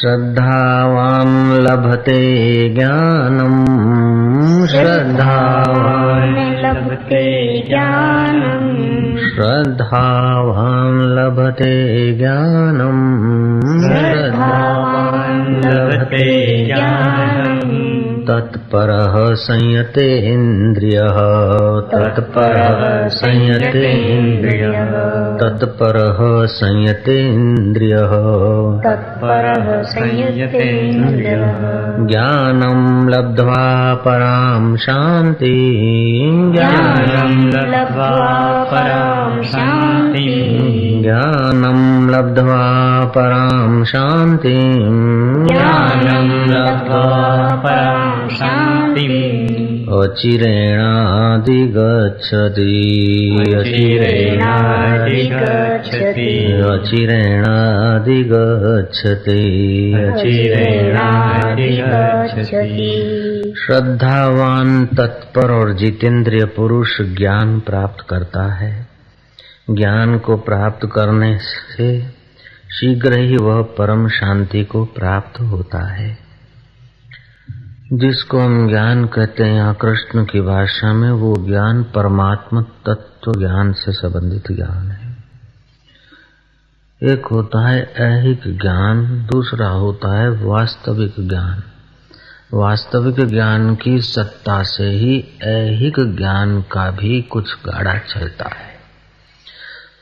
श्रद्धावान् लभते ज्ञानम् श्रद्धावान् लभते ज्ञानम् श्रद्धावान् लभते ज्ञानम् श्रद्धावान् लभते ज्ञानम् तत्परः संयतेन्द्रियः। तत्परः संयतेन्द्रियः। तत्परः संयतेन्द्रियः। तत्परः संयतेन्द्रियः। ज्ञानं लब्ध्वा परां शान्तिम् ज्ञानं लब्ध्वा परां शान्तिम् ज्ञानं लब्ध्वा परां शान्तिम्। ज्ञानं लब्ध्वा परां शान्तिम्। अचिरेणाधिगच्छति चिरेणाधिगच्छति अचिरेणाधिगच्छति चिरेणाधिगच्छति श्रद्धावान तत्पर और जितेंद्रिय पुरुष ज्ञान प्राप्त करता है। ज्ञान को प्राप्त करने से शीघ्र ही वह परम शांति को प्राप्त होता है। जिसको हम ज्ञान कहते हैं यहाँ कृष्ण की भाषा में, वो ज्ञान परमात्मा तत्व ज्ञान से संबंधित ज्ञान है। एक होता है ऐहिक ज्ञान, दूसरा होता है वास्तविक ज्ञान। वास्तविक ज्ञान की सत्ता से ही ऐहिक ज्ञान का भी कुछ गाढ़ा चलता है।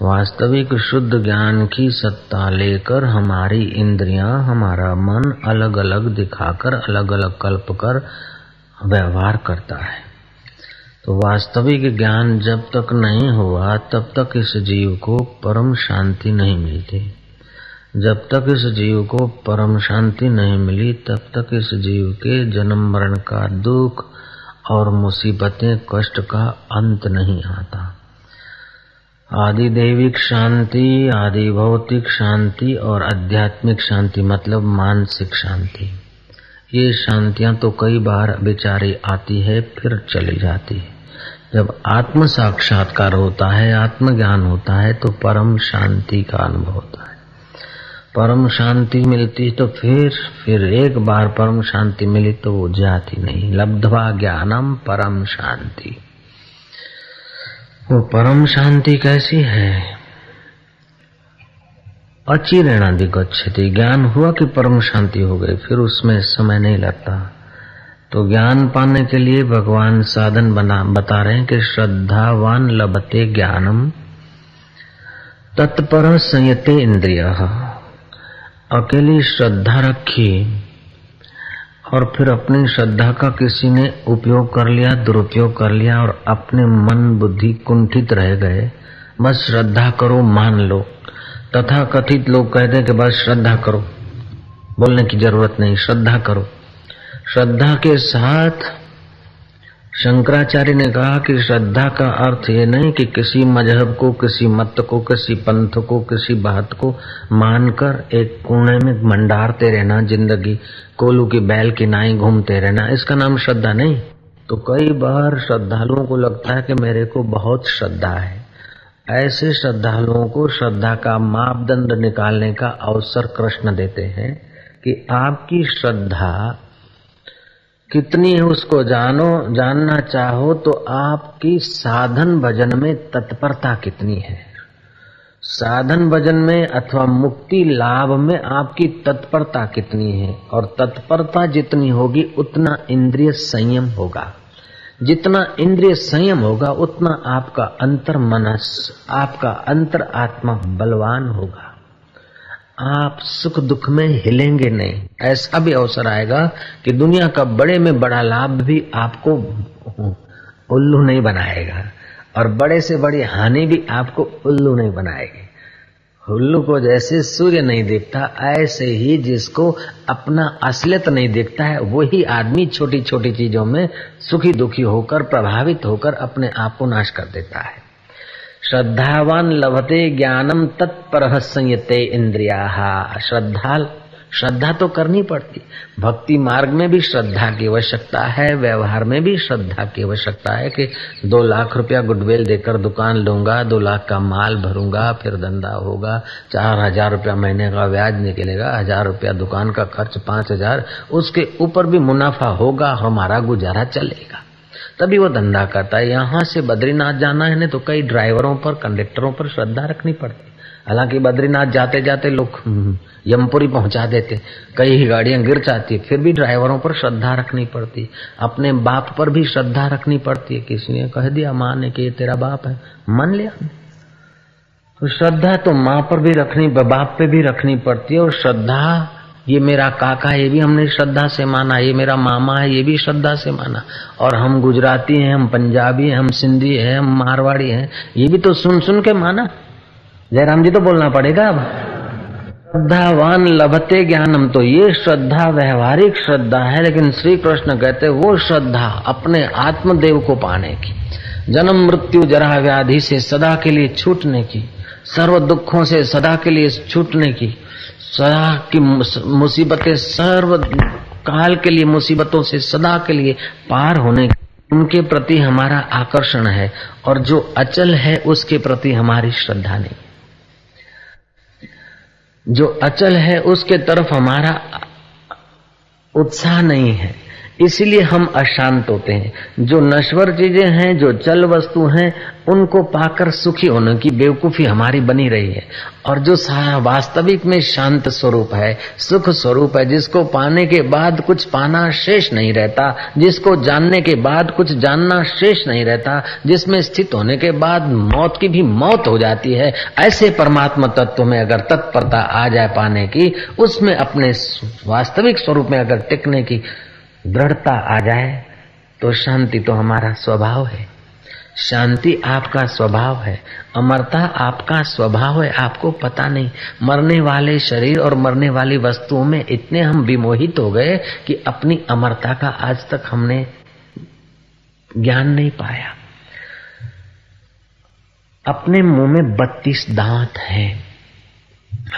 वास्तविक शुद्ध ज्ञान की सत्ता लेकर हमारी इंद्रियाँ, हमारा मन अलग अलग दिखाकर अलग अलग कल्प कर व्यवहार करता है। तो वास्तविक ज्ञान जब तक नहीं हुआ, तब तक इस जीव को परम शांति नहीं मिलती। जब तक इस जीव को परम शांति नहीं मिली, तब तक इस जीव के जन्म मरण का दुख और मुसीबतें, कष्ट का अंत नहीं आता। आदि दैविक शांति आदि भौतिक शांति और आध्यात्मिक शांति मतलब मानसिक शांति। ये शांतियाँ तो कई बार बेचारी आती है, फिर चली जाती है। जब आत्म साक्षात्कार होता है, आत्मज्ञान होता है तो परम शांति का अनुभव होता है। परम शांति मिलती तो फिर फिर एक बार परम शांति मिली तो वो जाती नहीं। लब्धवा ज्ञानम परम शांति। वो परम शांति कैसी है? अचिरेणाधिगच्छति ज्ञान हुआ कि परम शांति हो गई, फिर उसमें समय नहीं लगता। तो ज्ञान पाने के लिए भगवान साधन बना, बता रहे हैं कि श्रद्धावान लभते ज्ञानम, तत्पर संयते इंद्रिय। अकेली श्रद्धा रखी और फिर अपनी श्रद्धा का किसी ने उपयोग कर लिया, दुरुपयोग कर लिया और अपने मन बुद्धि कुंठित रह गए। बस श्रद्धा करो, मान लो। तथा कथित लोग कहते कि बस श्रद्धा करो। बोलने की ज़रूरत नहीं, श्रद्धा करो। श्रद्धा के साथ शंकराचार्य ने कहा कि श्रद्धा का अर्थ ये नहीं कि किसी मज़हब को, किसी मत को, किसी पंथ को, किसी बात को मानकर एक कोने में मंडारते रहना, ज़िंदगी कोलू की बैल की नाई घूमते रहना। इसका नाम श्रद्धा नहीं। तो कई बार श्रद्धालुओं को लगता है कि मेरे को बहुत श्रद्धा है। ऐसे श्रद्धालुओं को श्रद्धा का मापदंड निकालने का अवसर कृष्ण देते हैं कि आपकी श्रद्धा कितनी है उसको जानो, जानना चाहो तो आपकी साधन भजन में तत्परता कितनी है। साधन भजन में अथवा मुक्ति लाभ में आपकी तत्परता कितनी है और तत्परता जितनी होगी, उतना इंद्रिय संयम होगा। जितना इंद्रिय संयम होगा, उतना आपका अंतर मनस, आपका अंतर आत्मा बलवान होगा। आप सुख दुख में हिलेंगे नहीं। ऐसा भी अवसर आएगा कि दुनिया का बड़े में बड़ा लाभ भी आपको उल्लू नहीं बनाएगा और बड़े से बड़ी हानि भी आपको उल्लू नहीं बनाएगी। उल्लू को जैसे सूर्य नहीं देखता, ऐसे ही जिसको अपना असलियत नहीं देखता है, वही आदमी छोटी छोटी चीज़ों में सुखी दुखी होकर, प्रभावित होकर अपने आप को नाश कर देता है। श्रद्धावान लभते ज्ञानम तत्पर संयते इंद्रिया श्रद्धा श्रद्धा तो करनी पड़ती। भक्ति मार्ग में भी श्रद्धा की आवश्यकता है, व्यवहार में भी श्रद्धा की आवश्यकता है कि दो लाख रुपया गुडवेल देकर दुकान लूँगा, दो लाख का माल भरूँगा, फिर धंधा होगा, चार हज़ार रुपया महीने का ब्याज निकलेगा, हज़ार रुपया दुकान का खर्च पाँच हज़ार, उसके ऊपर भी मुनाफा होगा, हमारा गुजारा चलेगा। तभी वो धंधा करता है। यहाँ से बद्रीनाथ जाना है ना तो कई ड्राइवरों पर कंडक्टरों पर श्रद्धा रखनी पड़ती हालाँकि बद्रीनाथ जाते जाते लोग हम्म, यमपुरी पहुँचा देते कई ही गाड़ियाँ गिर जाती फिर भी ड्राइवरों पर श्रद्धा रखनी पड़ती अपने बाप पर भी श्रद्धा रखनी पड़ती है। किसी ने कह दिया माँ ने कि ये तेरा बाप है? मान लिया तो श्रद्धा तो माँ पर भी रखनी बाप पे भी रखनी पड़ती है और श्रद्धा ये मेरा काका है, ये भी हमने श्रद्धा से माना, ये मेरा मामा है, ये भी श्रद्धा से माना। और हम गुजराती हैं, हम पंजाबी हैं, हम सिंधी हैं, हम मारवाड़ी हैं, ये भी तो सुन सुन के माना। जयराम जी तो बोलना पड़ेगा अब। श्रद्धावान लभते ज्ञानम तो ये श्रद्धा व्यवहारिक श्रद्धा है, लेकिन श्री कृष्ण कहते वो श्रद्धा अपने आत्मदेव को पाने की, जन्म मृत्यु जरा व्याधि से सदा के लिए छूटने की, सर्व दुखों से सदा के लिए छूटने की सदा की मुसीबतें सर्व काल के लिए, मुसीबतों से सदा के लिए पार होने उनके प्रति हमारा आकर्षण है और जो अचल है उसके प्रति हमारी श्रद्धा नहीं। जो अचल है उसके तरफ़ हमारा उत्साह नहीं है। इसलिए हम अशांत होते हैं। जो नश्वर चीज़ें हैं, जो चल वस्तु हैं, उनको पाकर सुखी होने की बेवकूफ़ी हमारी बनी रही है। और जो वास्तविक में शांत स्वरूप है, सुख स्वरूप है, जिसको पाने के बाद कुछ पाना शेष नहीं रहता, जिसको जानने के बाद कुछ जानना शेष नहीं रहता, जिसमें स्थित होने के बाद मौत की भी मौत हो जाती है, ऐसे परमात्मा तत्व में अगर तत्परता आ जाए पाने की, उसमें अपने वास्तविक स्वरूप में अगर टिकने की दृढ़ता आ जाए तो शांति तो हमारा स्वभाव है। शांति आपका स्वभाव है, अमरता आपका स्वभाव है, आपको पता नहीं। मरने वाले शरीर और मरने वाली वस्तुओं में इतने हम विमोहित हो गए कि अपनी अमरता का आज तक हमने ज्ञान नहीं पाया। अपने मुँह में बत्तीस दांत हैं।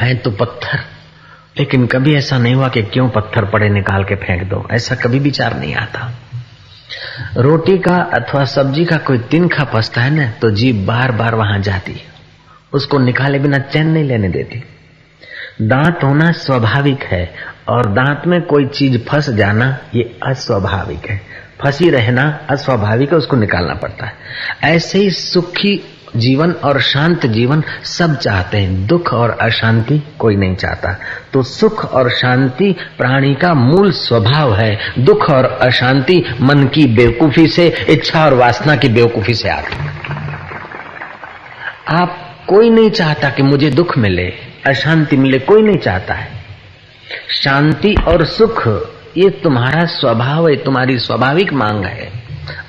हैं तो पत्थर। लेकिन कभी ऐसा नहीं हुआ कि क्यों पत्थर पड़े निकाल के फेंक दो। ऐसा कभी विचार नहीं आता। रोटी का अथवा सब्ज़ी का कोई तिनखा फंसता है ना तो जीभ बार बार वहाँ जाती है। उसको निकाले बिना चैन नहीं लेने देती। दांत होना स्वाभाविक है, और दांत में कोई चीज़ फंस जाना, ये अस्वाभाविक है। फंसी रहना अस्वाभाविक है, उसको निकालना पड़ता है। ऐसे ही सुखी जीवन और शांत जीवन सब चाहते हैं। दुख और अशांति कोई नहीं चाहता। तो सुख और शांति प्राणी का मूल स्वभाव है। दुख और अशांति मन की बेवकूफ़ी से, इच्छा और वासना की बेवकूफ़ी से आती आप कोई नहीं चाहता कि मुझे दुख मिले, अशांति मिले, कोई नहीं चाहता है। शांति और सुख, ये तुम्हारा स्वभाव है, तुम्हारी स्वाभाविक मांग है।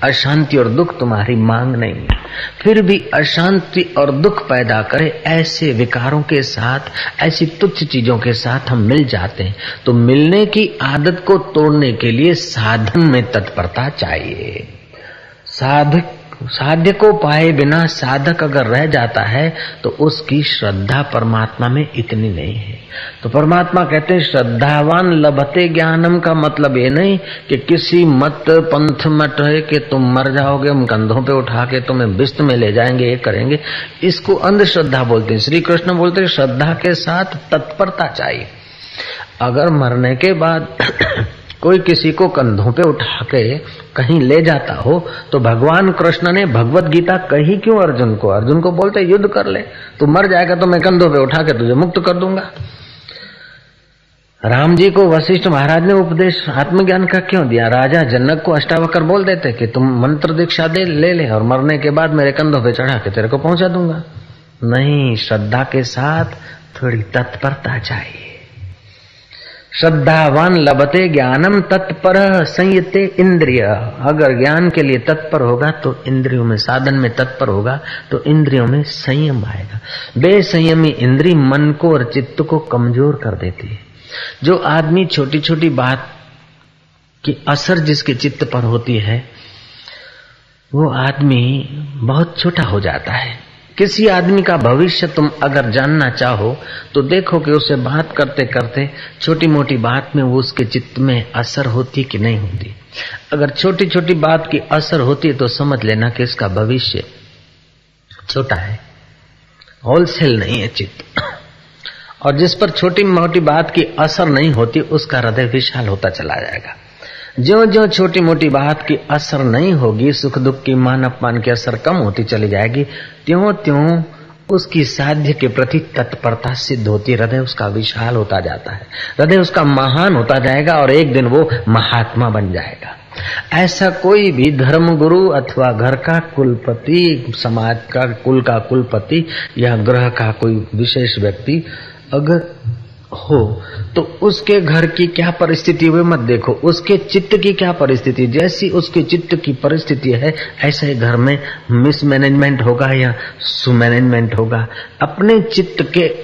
अशांति और दुख तुम्हारी मांग नहीं है। फिर भी अशांति और दुख पैदा करे ऐसे विकारों के साथ, ऐसी तुच्छ चीज़ों के साथ हम मिल जाते हैं। तो मिलने की आदत को तोड़ने के लिए साधन में तत्परता चाहिए। साधक साध्य को पाए बिना साधक अगर रह जाता है तो उसकी श्रद्धा परमात्मा में इतनी नहीं है। तो परमात्मा कहते हैं, श्रद्धावान लभते ज्ञानम का मतलब ये नहीं कि किसी मत पंथ मत है कि तुम मर जाओगे, हम कंधों पे उठा के तुम्हें बिस्त में ले जाएँगे, ये करेंगे। इसको अंधश्रद्धा बोलते हैं। श्री कृष्ण बोलते श्रद्धा के साथ तत्परता चाहिए। अगर मरने के बाद कोई किसी को कंधों पे उठा के कहीं ले जाता हो तो भगवान कृष्ण ने भगवत गीता कही क्यों अर्जुन को? अर्जुन को बोलते, युद्ध कर ले। तू मर जाएगा तो मैं कंधों पे उठा के तुझे मुक्त कर दूँगा। राम जी को वशिष्ठ महाराज ने उपदेश, आत्मज्ञान का क्यों दिया? राजा जनक को अष्टावकर बोल देते कि तुम मंत्र दीक्षा दे, ले ले, और मरने के बाद मेरे कंधों पे चढ़ा के तेरे को पहुँचा दूँगा। नहीं, श्रद्धा के साथ थोड़ी तत्परता चाहिए। श्रद्धावान लबते ज्ञानम तत्पर संयते इंद्रिय। अगर ज्ञान के लिए तत्पर होगा तो इंद्रियों में साधन में तत्पर होगा तो इंद्रियों में संयम आएगा। बेसंयमी इंद्री मन को और चित्त को कमज़ोर कर देती है। जो आदमी छोटी छोटी बात की असर जिसके चित्त पर होती है, वो आदमी बहुत छोटा हो जाता है। किसी आदमी का भविष्य तुम अगर जानना चाहो तो देखो कि उसे बात करते करते छोटी मोटी बात में वो उसके चित्त में असर होती कि नहीं होती। अगर छोटी छोटी बात की असर होती है तो समझ लेना कि इसका भविष्य छोटा है। होलसेल नहीं है चित्त। और जिस पर छोटी मोटी बात की असर नहीं होती, उसका हृदय विशाल होता चला जाएगा। जो जो छोटी मोटी बात की असर नहीं होगी सुख दुख की मान अपमान की असर कम होती चली जाएगी त्यों त्यों उसकी साध्य के प्रति तत्परता सिद्ध होती, हृदय उसका विशाल होता जाता है। हृदय उसका महान होता जाएगा और एक दिन वो महात्मा बन जाएगा। ऐसा कोई भी धर्म गुरु अथवा घर का कुलपति, समाज का कुल का कुलपति या ग्रह का कोई विशेष व्यक्ति अगर हो तो उसके घर की क्या परिस्थिति हुई मत देखो। उसके चित्त की क्या परिस्थिति? जैसी उसके चित्त की परिस्थिति है, ऐसे ही घर में मिसमैनेजमेंट होगा या सुमैनेजमेंट होगा। अपने चित्त के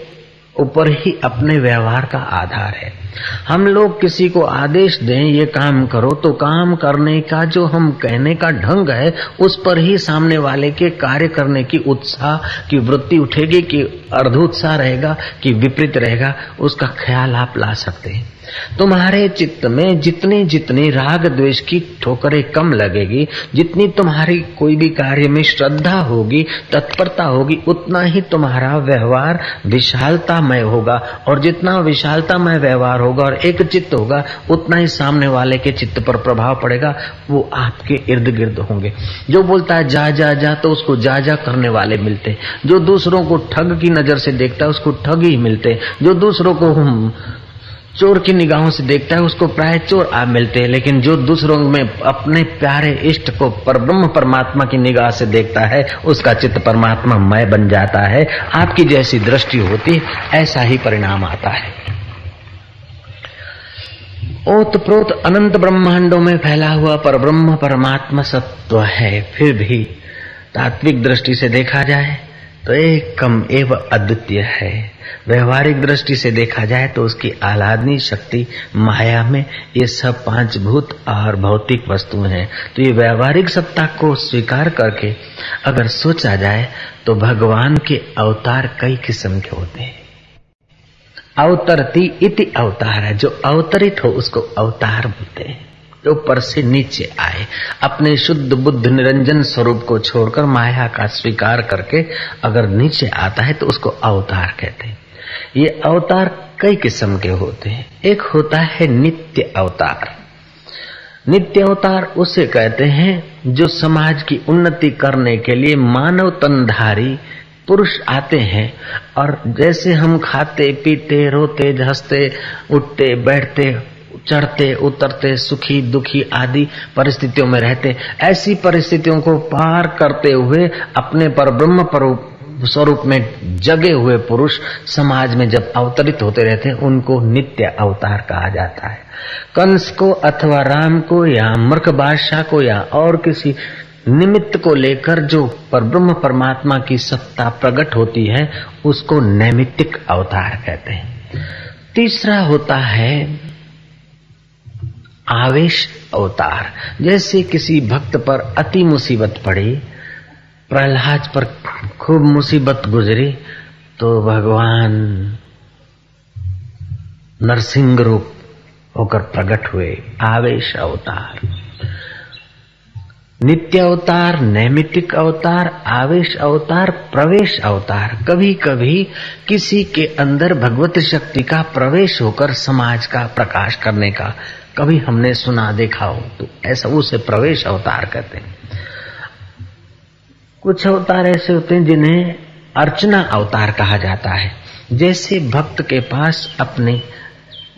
ऊपर ही अपने व्यवहार का आधार है। हम लोग किसी को आदेश दें, ये काम करो तो काम करने का जो हम कहने का ढंग है, उस पर ही सामने वाले के कार्य करने की उत्साह की वृत्ति उठेगी, कि अर्ध उत्साह रहेगा, कि विपरीत रहेगा, उसका ख्याल आप ला सकते हैं। तुम्हारे चित्त में जितने जितनी राग द्वेष की ठोकरें कम लगेगी, जितनी तुम्हारी कोई भी कार्य में श्रद्धा होगी, तत्परता होगी, उतना ही तुम्हारा व्यवहार विशालतामय होगा। और जितना विशालतामय व्यवहार होगा और एक चित्त होगा, उतना ही सामने वाले के चित्त पर प्रभाव पड़ेगा, वो आपके इर्द गिर्द होंगे। जो बोलता है, जा जा जा तो उसको जा जा करने वाले मिलते। जो दूसरों को ठग की नज़र से देखता है, उसको ठग ही मिलते। जो दूसरों को चोर की निगाहों से देखता है, उसको प्राय चोर आ मिलते हैं, लेकिन जो दूसरों में अपने प्यारे इष्ट को पर ब्रह्म परमात्मा की निगाह से देखता है, उसका चित्त परमात्मा मय बन जाता है, आपकी जैसी दृष्टि होती ऐसा ही परिणाम आता है। ओत प्रोत अनंत ब्रह्मांडों में फैला हुआ पर ब्रह्म परमात्मा सत्व है, फिर भी तात्विक दृष्टि से देखा जाए तो एक कम एवं अद्वितीय है। व्यवहारिक दृष्टि से देखा जाए तो उसकी आह्लादनी शक्ति, माया में ये सब पाँच भूत और भौतिक वस्तु हैं। तो ये व्यवहारिक सत्ता को स्वीकार करके अगर सोचा जाए तो भगवान के अवतार कई किस्म के होते हैं। अवतरती इति अवतार है। जो अवतरित हो उसको अवतार बोलते हैं। जो ऊपर से नीचे आए, अपने शुद्ध बुद्ध निरंजन स्वरूप को छोड़कर माया का स्वीकार करके अगर नीचे आता है तो उसको अवतार कहते हैं। ये अवतार कई किस्म के होते हैं। एक होता है नित्य अवतार। नित्य अवतार उसे कहते हैं जो समाज की उन्नति करने के लिए मानव तनधारी पुरुष आते हैं और जैसे हम खाते, पीते, रोते, हँसते, उठते, बैठते चढ़ते, उतरते, सुखी, दुखी आदि परिस्थितियों में रहते। ऐसी परिस्थितियों को पार करते हुए अपने पर ब्रह्म पर स्वरूप में जगे हुए पुरुष समाज में जब अवतरित होते रहते हैं, उनको नित्य अवतार कहा जाता है। कंस को अथवा राम को या मृख बादशाह को या और किसी निमित्त को लेकर जो पर ब्रह्म परमात्मा की सत्ता प्रकट होती है, उसको नैमित्तिक अवतार कहते हैं। तीसरा होता है आवेश अवतार। जैसे किसी भक्त पर अति मुसीबत पड़ी, प्रहलाद पर खूब मुसीबत गुजरी तो भगवान नरसिंह रूप होकर प्रकट हुए आवेश अवतार। नित्य अवतार नैमितिक अवतार, आवेश अवतार, प्रवेश अवतार। कभी कभी किसी के अंदर भगवत शक्ति का प्रवेश होकर समाज का प्रकाश करने का कभी हमने सुना, देखा हो तो ऐसा उसे प्रवेश अवतार कहते हैं। कुछ अवतार ऐसे होते हैं जिन्हें अर्चना अवतार कहा जाता है। जैसे भक्त के पास अपनी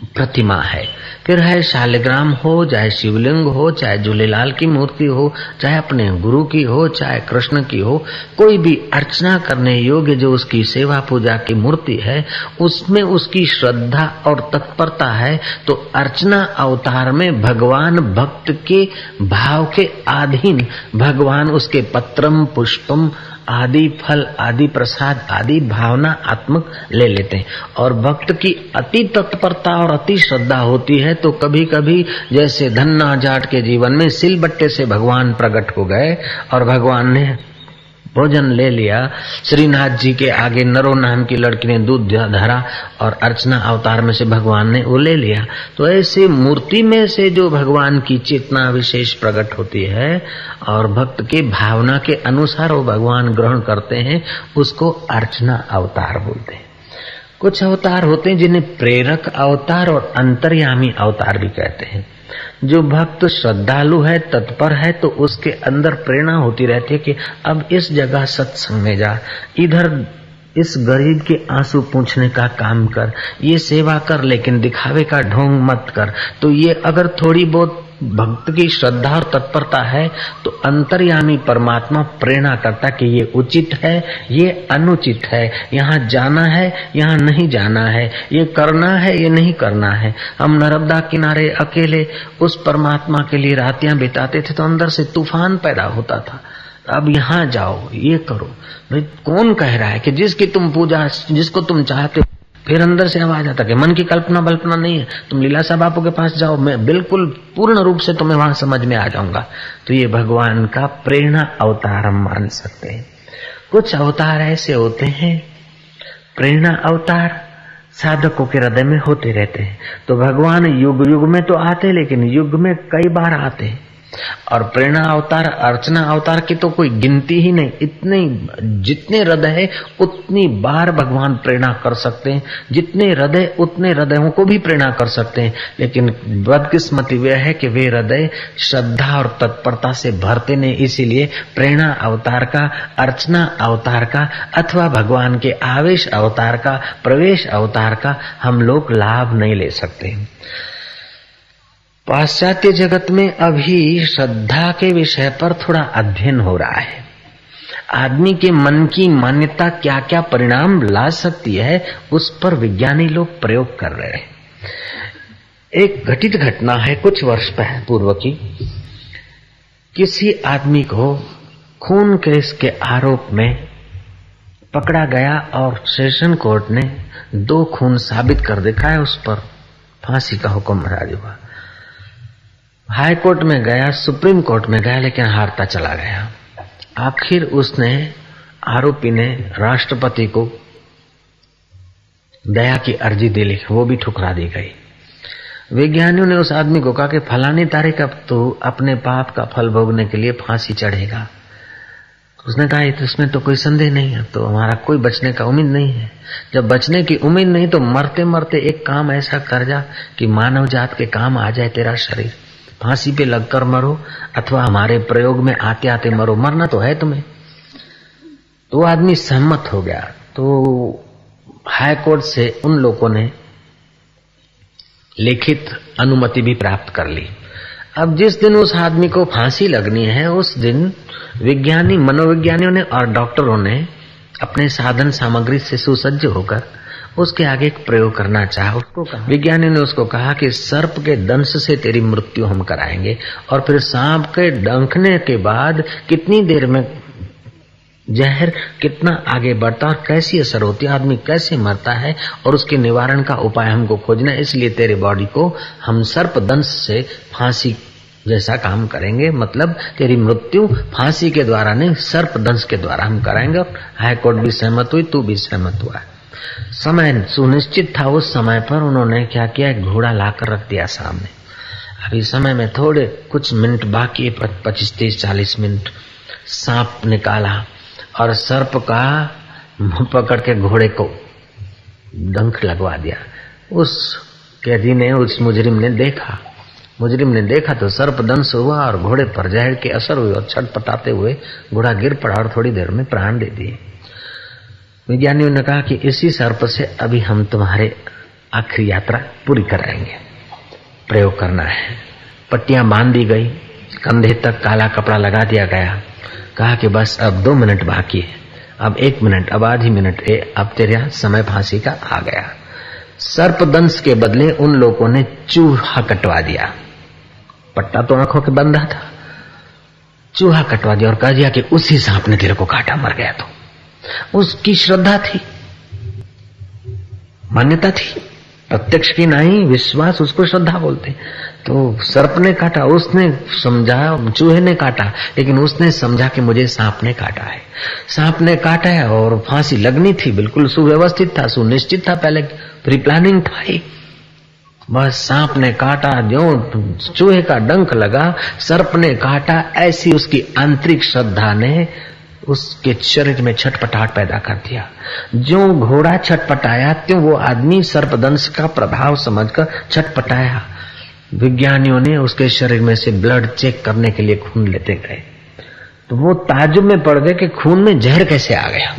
प्रतिमा है। फिर है शालिग्राम हो, चाहे शिवलिंग हो, चाहे झूलेलाल की मूर्ति हो, चाहे अपने गुरु की हो, चाहे कृष्ण की हो, कोई भी अर्चना करने योग्य जो उसकी सेवा पूजा की मूर्ति है, उसमें उसकी श्रद्धा और तत्परता है तो अर्चना अवतार में भगवान भक्त के भाव के अधीन भगवान उसके पत्रम पुष्पम आदि फल, आदि प्रसाद, आदि भावना आत्मक ले लेते हैं। और भक्त की अति तत्परता और अति श्रद्धा होती है तो कभी कभी जैसे धन्ना जाट के जीवन में सिलबट्टे से भगवान प्रकट हो गए और भगवान ने भोजन ले लिया। श्रीनाथ जी के आगे नरो नाम की लड़की ने दूध धरा और अर्चना अवतार में से भगवान ने वो ले लिया। तो ऐसे मूर्ति में से जो भगवान की चेतना विशेष प्रकट होती है और भक्त के भावना के अनुसार वो भगवान ग्रहण करते हैं, उसको अर्चना अवतार बोलते हैं। कुछ अवतार होते हैं जिन्हें प्रेरक अवतार और अंतर्यामी अवतार भी कहते हैं। जो भक्त श्रद्धालु है, तत्पर है तो उसके अंदर प्रेरणा होती रहती है कि अब इस जगह सत्संग में जा। इधर इस गरीब के आँसू पूछने का काम कर, ये सेवा कर, लेकिन दिखावे का ढोंग मत कर। तो ये अगर थोड़ी बहुत भक्त की श्रद्धा और तत्परता है तो अंतर्यामी परमात्मा प्रेरणा करता कि ये उचित है, ये अनुचित है। यहाँ जाना है, यहाँ नहीं जाना है। ये करना है, ये नहीं करना है। हम नर्मदा किनारे अकेले उस परमात्मा के लिए रातियाँ बिताते थे तो अंदर से तूफ़ान पैदा होता था। अब यहाँ जाओ, ये करो। भाई, कौन कह रहा है कि जिसकी तुम पूजा, जिसको तुम चाहते फिर अंदर से आवाज़ आता कि मन की कल्पना बल्पना नहीं है, तुम लीलासा बापू के पास जाओ, मैं बिल्कुल पूर्ण रूप से तुम्हें वहाँ समझ में आ जाऊँगा। तो ये भगवान का प्रेरणा अवतार हम मान सकते हैं। कुछ अवतार ऐसे होते हैं, प्रेरणा अवतार साधकों के हृदय में होते रहते हैं। तो भगवान युग युग में तो आते लेकिन युग में कई बार आते हैं। और प्रेरणा अवतार, अर्चना अवतार की तो कोई गिनती ही नहीं। इतने, जितने हृदय है, उतनी बार भगवान प्रेरणा कर सकते हैं। जितने हृदय, उतने हृदयों को भी प्रेरणा कर सकते हैं। लेकिन बदकिस्मती वह है कि वे हृदय श्रद्धा और तत्परता से भरते नहीं। इसीलिए प्रेरणा अवतार का, अर्चना अवतार का, अथवा भगवान के आवेश अवतार का, प्रवेश अवतार का हम लोग लाभ नहीं ले सकते। पाश्चात्य जगत में अभी श्रद्धा के विषय पर थोड़ा अध्ययन हो रहा है। आदमी के मन की मान्यता क्या क्या परिणाम ला सकती है, उस पर विज्ञानी लोग प्रयोग कर रहे हैं। एक घटित घटना है कुछ वर्ष पूर्व की। किसी आदमी को खून केस के आरोप में पकड़ा गया और सेशन कोर्ट ने दो खून साबित कर देखा है, उस पर फांसी का हुक्म हुआ। हाई कोर्ट में गया, सुप्रीम कोर्ट में गया, लेकिन हारता चला गया। आखिर उसने आरोपी ने राष्ट्रपति को दया की अर्जी दे ली, वो भी ठुकरा दी गई। विज्ञानियों ने उस आदमी को कहा कि फलानी तारीख अब तो अपने पाप का फल भोगने के लिए फांसी चढ़ेगा। उसने कहा तो इसमें तो कोई संदेह नहीं है तो हमारा कोई बचने का उम्मीद नहीं है। जब बचने की उम्मीद नहीं तो मरते मरते एक काम ऐसा कर जा कि मानव जात के काम आ जाए तेरा शरीर। फांसी पे लगकर मरो, अथवा हमारे प्रयोग में आते आते मरो। मरना तो है तुम्हें। तो आदमी सहमत हो गया। तो हाई कोर्ट से उन लोगों ने लिखित अनुमति भी प्राप्त कर ली। अब जिस दिन उस आदमी को फांसी लगनी है, उस दिन विज्ञानी, मनोविज्ञानियों ने और डॉक्टरों ने अपने साधन सामग्री से सुसज्ज होकर उसके आगे एक प्रयोग करना चाहा, उसको विज्ञानी ने उसको कहा कि सर्प के दंश से तेरी मृत्यु हम कराएँगे, और फिर सांप के डंखने के बाद कितनी देर में जहर कितना आगे बढ़ता और कैसी असर होती है, आदमी कैसे मरता है, और उसके निवारण का उपाय हमको खोजना है, इसलिए तेरे बॉडी को हम सर्प दंश से फांसी जैसा काम करेंगे। मतलब तेरी मृत्यु फांसी के द्वारा नहीं, सर्प दंश के द्वारा हम कराएँगे। हाई कोर्ट भी सहमत हुई, तू भी सहमत हुआ। समय सुनिश्चित था, उस समय पर उन्होंने क्या किया घोड़ा लाकर रख दिया सामने। अभी समय में थोड़े कुछ मिनट बाकी पच्चीस, तीस, चालीस मिनट सांप निकाला और सर्प का मुँह पकड़ के घोड़े को डंक लगवा दिया। उस कैदी ने उस मुजरिम ने देखा। मुजरिम ने देखा तो सर्प दंश हुआ और घोड़े पर जहर के असर हुए और छटपटाते हुए घोड़ा गिर पड़ा और थोड़ी देर में प्राण दे दिए। विज्ञानियों ने कहा कि इसी सर्प से अभी हम तुम्हारे आखिरी यात्रा पूरी कर कराएँगे। प्रयोग करना है। पट्टियाँ बाँध दी गई, कंधे तक काला कपड़ा लगा दिया गया। कहा कि बस अब दो मिनट बाकी है। अब एक मिनट, अब आधी मिनट। ए, अब तेरा समय फांसी का आ गया। सर्प दंश के बदले उन लोगों ने चूहा कटवा दिया। पट्टा तो आँखों के बंधा था। चूहा कटवा दिया और कह दिया कि उसी सांप ने तेरे को काटा, मर गया तो। उसकी श्रद्धा थी। मान्यता थी। प्रत्यक्ष की नहीं, विश्वास उसको श्रद्धा बोलते। तो सर्प ने काटा, उसने समझा, चूहे ने काटा, लेकिन उसने समझा कि मुझे सांप ने काटा है। सांप ने काटा है और फांसी लगनी थी, बिल्कुल सुव्यवस्थित था, सुनिश्चित था, पहले प्री प्लानिंग था ही। बस सांप ने काटा, जो चूहे का डंक लगा, सर्प ने काटा, ऐसी उसकी आंतरिक श्रद्धा ने उसके शरीर में छटपटाहट पैदा कर दिया। जो घोड़ा छटपटाया, त्यों वो आदमी सर्पदंश का प्रभाव समझकर छटपटाया। विज्ञानियों ने उसके शरीर में से ब्लड चेक करने के लिए खून लेते गए। तो वो ताजुब में पड़ गए कि खून में जहर कैसे आ गया।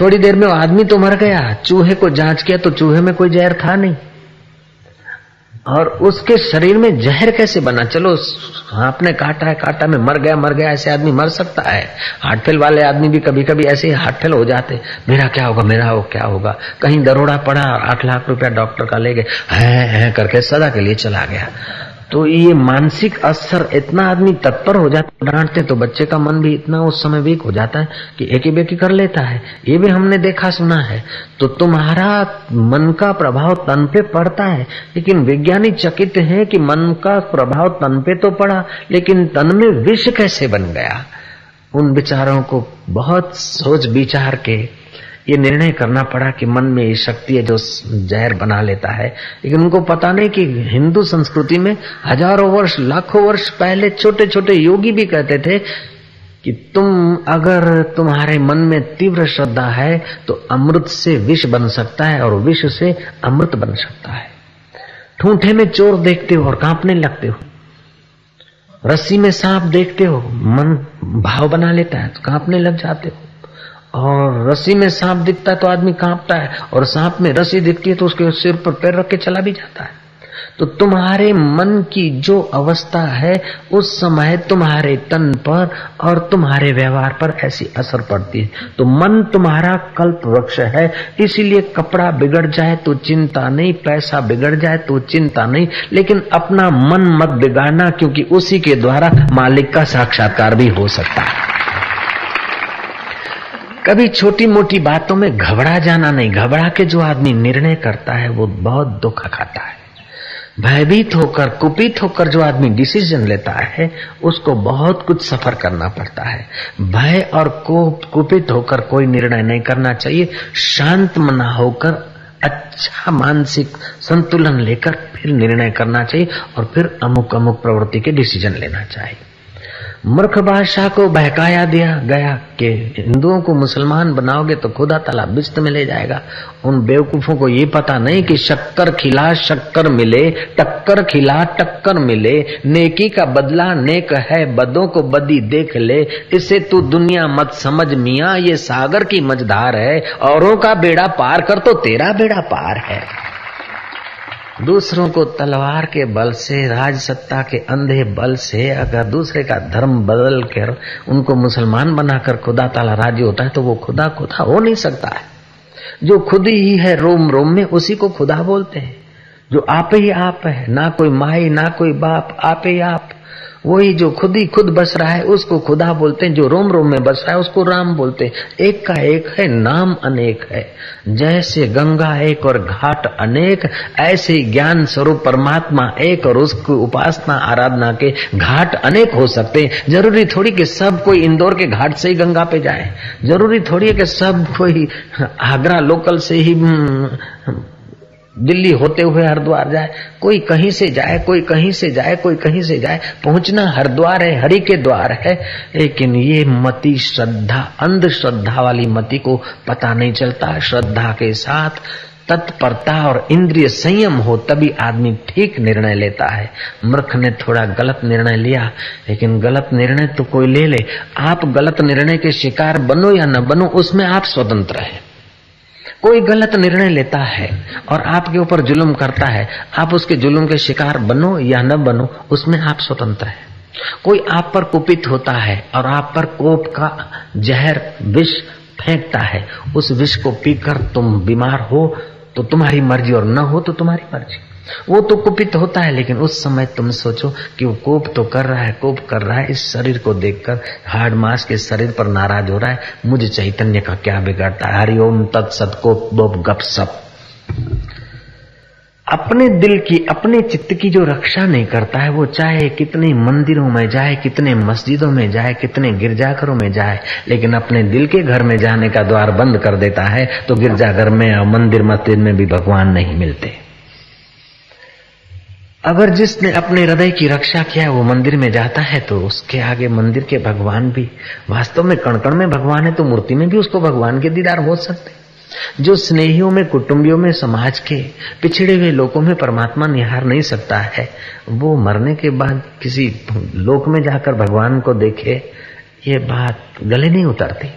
थोड़ी देर में वो आदमी तो मर गया। चूहे को जाँच किया तो चूहे में कोई जहर था नहीं। और उसके शरीर में जहर कैसे बना? चलो, आपने काटा है, काटा में मर गया मर गया, ऐसे आदमी मर सकता है। हार्ट फेल वाले आदमी भी कभी कभी ऐसे ही हार्ट फेल हो जाते। मेरा क्या होगा, मेरा हो, क्या होगा? कहीं दरोड़ा पड़ा आठ लाख रुपया डॉक्टर का ले गए, हैं, है करके सदा के लिए चला गया। तो ये मानसिक असर, इतना आदमी तत्पर हो जाता है, डांटते तो बच्चे का मन भी इतना उस समय वीक हो जाता है कि एक ही बेकी कर लेता है। ये भी हमने देखा, सुना है। तो तुम्हारा मन का प्रभाव तन पे पड़ता है, लेकिन वैज्ञानिक चकित है कि मन का प्रभाव तन पे तो पड़ा, लेकिन तन में विष कैसे बन गया? उन विचारों को बहुत सोच विचार के ये निर्णय करना पड़ा कि मन में ये शक्ति है जो जहर बना लेता है। लेकिन उनको पता नहीं कि हिंदू संस्कृति में हज़ारों वर्ष, लाखों वर्ष पहले छोटे छोटे योगी भी कहते थे कि तुम अगर तुम्हारे मन में तीव्र श्रद्धा है तो अमृत से विष बन सकता है और विष से अमृत बन सकता है। ठूठे में चोर देखते हो और कांपने लगते हो। रस्सी में सांप देखते हो, मन भाव बना लेता है तो कांपने लग जाते हो। और रस्सी में सांप दिखता है तो आदमी कांपता है, और सांप में रस्सी दिखती है तो उसके सिर पर पैर रख के चला भी जाता है। तो तुम्हारे मन की जो अवस्था है, उस समय तुम्हारे तन पर और तुम्हारे व्यवहार पर ऐसी असर पड़ती है। तो मन तुम्हारा कल्प वृक्ष है, इसीलिए कपड़ा बिगड़ जाए तो चिंता नहीं, पैसा बिगड़ जाए तो चिंता नहीं, लेकिन अपना मन मत बिगाड़ना, क्योंकि उसी के द्वारा मालिक का साक्षात्कार भी हो सकता है। कभी छोटी मोटी बातों में घबरा जाना नहीं। घबरा के जो आदमी निर्णय करता है, वो बहुत दुख खाता है। भयभीत होकर, कुपित होकर जो आदमी डिसीज़न लेता है, उसको बहुत कुछ सफ़र करना पड़ता है। भय और कुपित होकर कोई निर्णय नहीं करना चाहिए। शांत मना होकर अच्छा मानसिक संतुलन लेकर फिर निर्णय करना चाहिए और फिर अमुक अमुक प्रवृत्ति के डिसीज़न लेना चाहिए। मूर्ख बादशाह को बहकाया दिया गया कि हिंदुओं को मुसलमान बनाओगे तो खुदा तला बिस्त में ले जाएगा। उन बेवकूफों को ये पता नहीं कि शक्कर खिला, शक्कर मिले, टक्कर खिला, टक्कर मिले। नेकी का बदला नेक है, बदों को बदी देख ले। इसे तू दुनिया मत समझ मिया, ये सागर की मझधार है। औरों का बेड़ा पार कर तो तेरा बेड़ा पार है। दूसरों को तलवार के बल से राज सत्ता के अंधे बल से, अगर दूसरे का धर्म बदल कर उनको मुसलमान बनाकर खुदा ताला राज़ी होता है तो वो खुदा खुदा हो नहीं सकता है। जो खुद ही है रोम रोम में, उसी को खुदा बोलते हैं। जो आप ही आप है, ना कोई माई, ना कोई बाप, आप ही आप। वही जो खुद ही खुद बस रहा है, उसको खुदा बोलते हैं, जो रोम रोम में बस रहा है, उसको राम बोलते हैं। एक का एक है, नाम अनेक है। जैसे गंगा एक और घाट अनेक, ऐसे ज्ञान स्वरूप परमात्मा एक और उसकी उपासना आराधना के घाट अनेक हो सकते हैं। ज़रूरी थोड़ी कि सब कोई इंदौर के घाट से ही गंगा पे जाए। ज़रूरी थोड़ी है कि सब कोई आगरा लोकल से ही दिल्ली होते हुए हरिद्वार जाए, कोई कहीं से जाए, कोई कहीं से जाए, कोई कहीं से जाए, पहुँचना हरिद्वार है, हरि के द्वार है, लेकिन ये मति श्रद्धा, अंधश्रद्धा वाली मति को पता नहीं चलता। श्रद्धा के साथ तत्परता और इंद्रिय संयम हो, तभी आदमी ठीक निर्णय लेता है। मूर्ख ने थोड़ा गलत निर्णय लिया, लेकिन गलत निर्णय तो कोई ले ले। आप गलत निर्णय के शिकार बनो या न बनो, उसमें आप स्वतंत्र हैं। कोई गलत निर्णय लेता है और आपके ऊपर जुल्म करता है, आप उसके जुल्म के शिकार बनो या न बनो, उसमें आप स्वतंत्र है। कोई आप पर कुपित होता है और आप पर कोप का जहर विष फेंकता है, उस विष को पीकर तुम बीमार हो तो तुम्हारी मर्ज़ी और न हो तो तुम्हारी मर्ज़ी। वो तो कुपित होता है, लेकिन उस समय तुम सोचो कि वो कोप तो कर रहा है, कोप कर रहा है, इस शरीर को देखकर हार्ड मास के शरीर पर नाराज़ हो रहा है। मुझे चैतन्य का क्या बिगड़ता है? हरिओम तत्सत कोप बोप गप सप। अपने दिल की, अपने चित्त की जो रक्षा नहीं करता है, वो चाहे कितने मंदिरों में जाए, कितने मस्जिदों में जाए, कितने गिरजाघरों में जाए, लेकिन अपने दिल के घर में जाने का द्वार बंद कर देता है तो गिरजाघर में और मंदिर मस्जिद में भी भगवान नहीं मिलते। अगर जिसने अपने हृदय की रक्षा किया है, वो मंदिर में जाता है तो उसके आगे मंदिर के भगवान भी, वास्तव में कणकण में भगवान है तो मूर्ति में भी उसको भगवान के दीदार हो सकते जो स्नेहियों में, कुटुंबियों में, समाज के पिछड़े हुए लोगों में परमात्मा निहार नहीं सकता है, वो मरने के बाद किसी लोक में जाकर भगवान को देखे, ये बात गले नहीं उतरती।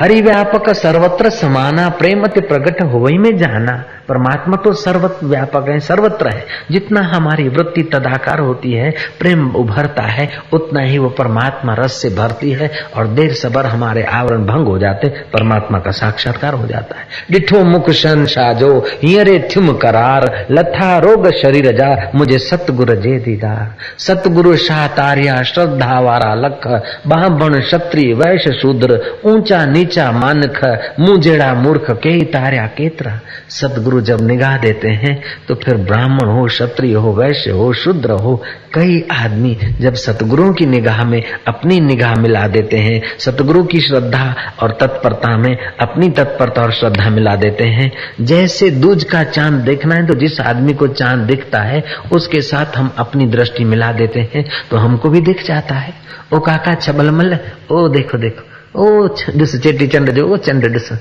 हरि व्यापक सर्वत्र समाना, प्रेमति प्रगट हो में जाना। परमात्मा तो सर्वत्र व्यापक है, सर्वत्र है। जितना हमारी वृत्ति तदाकार होती है, प्रेम उभरता है, उतना ही वो परमात्मा रस से भरती है और देर सबर हमारे आवरण भंग हो जाते, परमात्मा का साक्षात्कार हो जाता है। डिठो मुख शन साजो, हियरे थ्युम करार, लथा रोग शरीर जा, मुझे सतगुरु जे दीदार। सतगुरु शाह तारिया श्रद्धा वारा लख बाहबण क्षत्रिय, वैश्य शूद्र, ऊँचा नीचा मानख, मुँह जेड़ा मूर्ख के तार्या केतरा। सतगुरु जब निगाह देते हैं तो फिर ब्राह्मण हो, क्षत्रिय हो, वैश्य हो, शूद्र हो, कई आदमी जब सतगुरुओं की निगाह में अपनी निगाह मिला देते हैं सतगुरु की श्रद्धा और तत्परता में अपनी तत्परता और श्रद्धा मिला देते हैं। जैसे दूज का चाँद देखना है तो जिस आदमी को चाँद दिखता है, उसके साथ हम अपनी दृष्टि मिला देते हैं तो हमको भी दिख जाता है। ओ काका, छबलमल ओ देखो देखो। ओ चेटी चंड जो ओ चंड दिस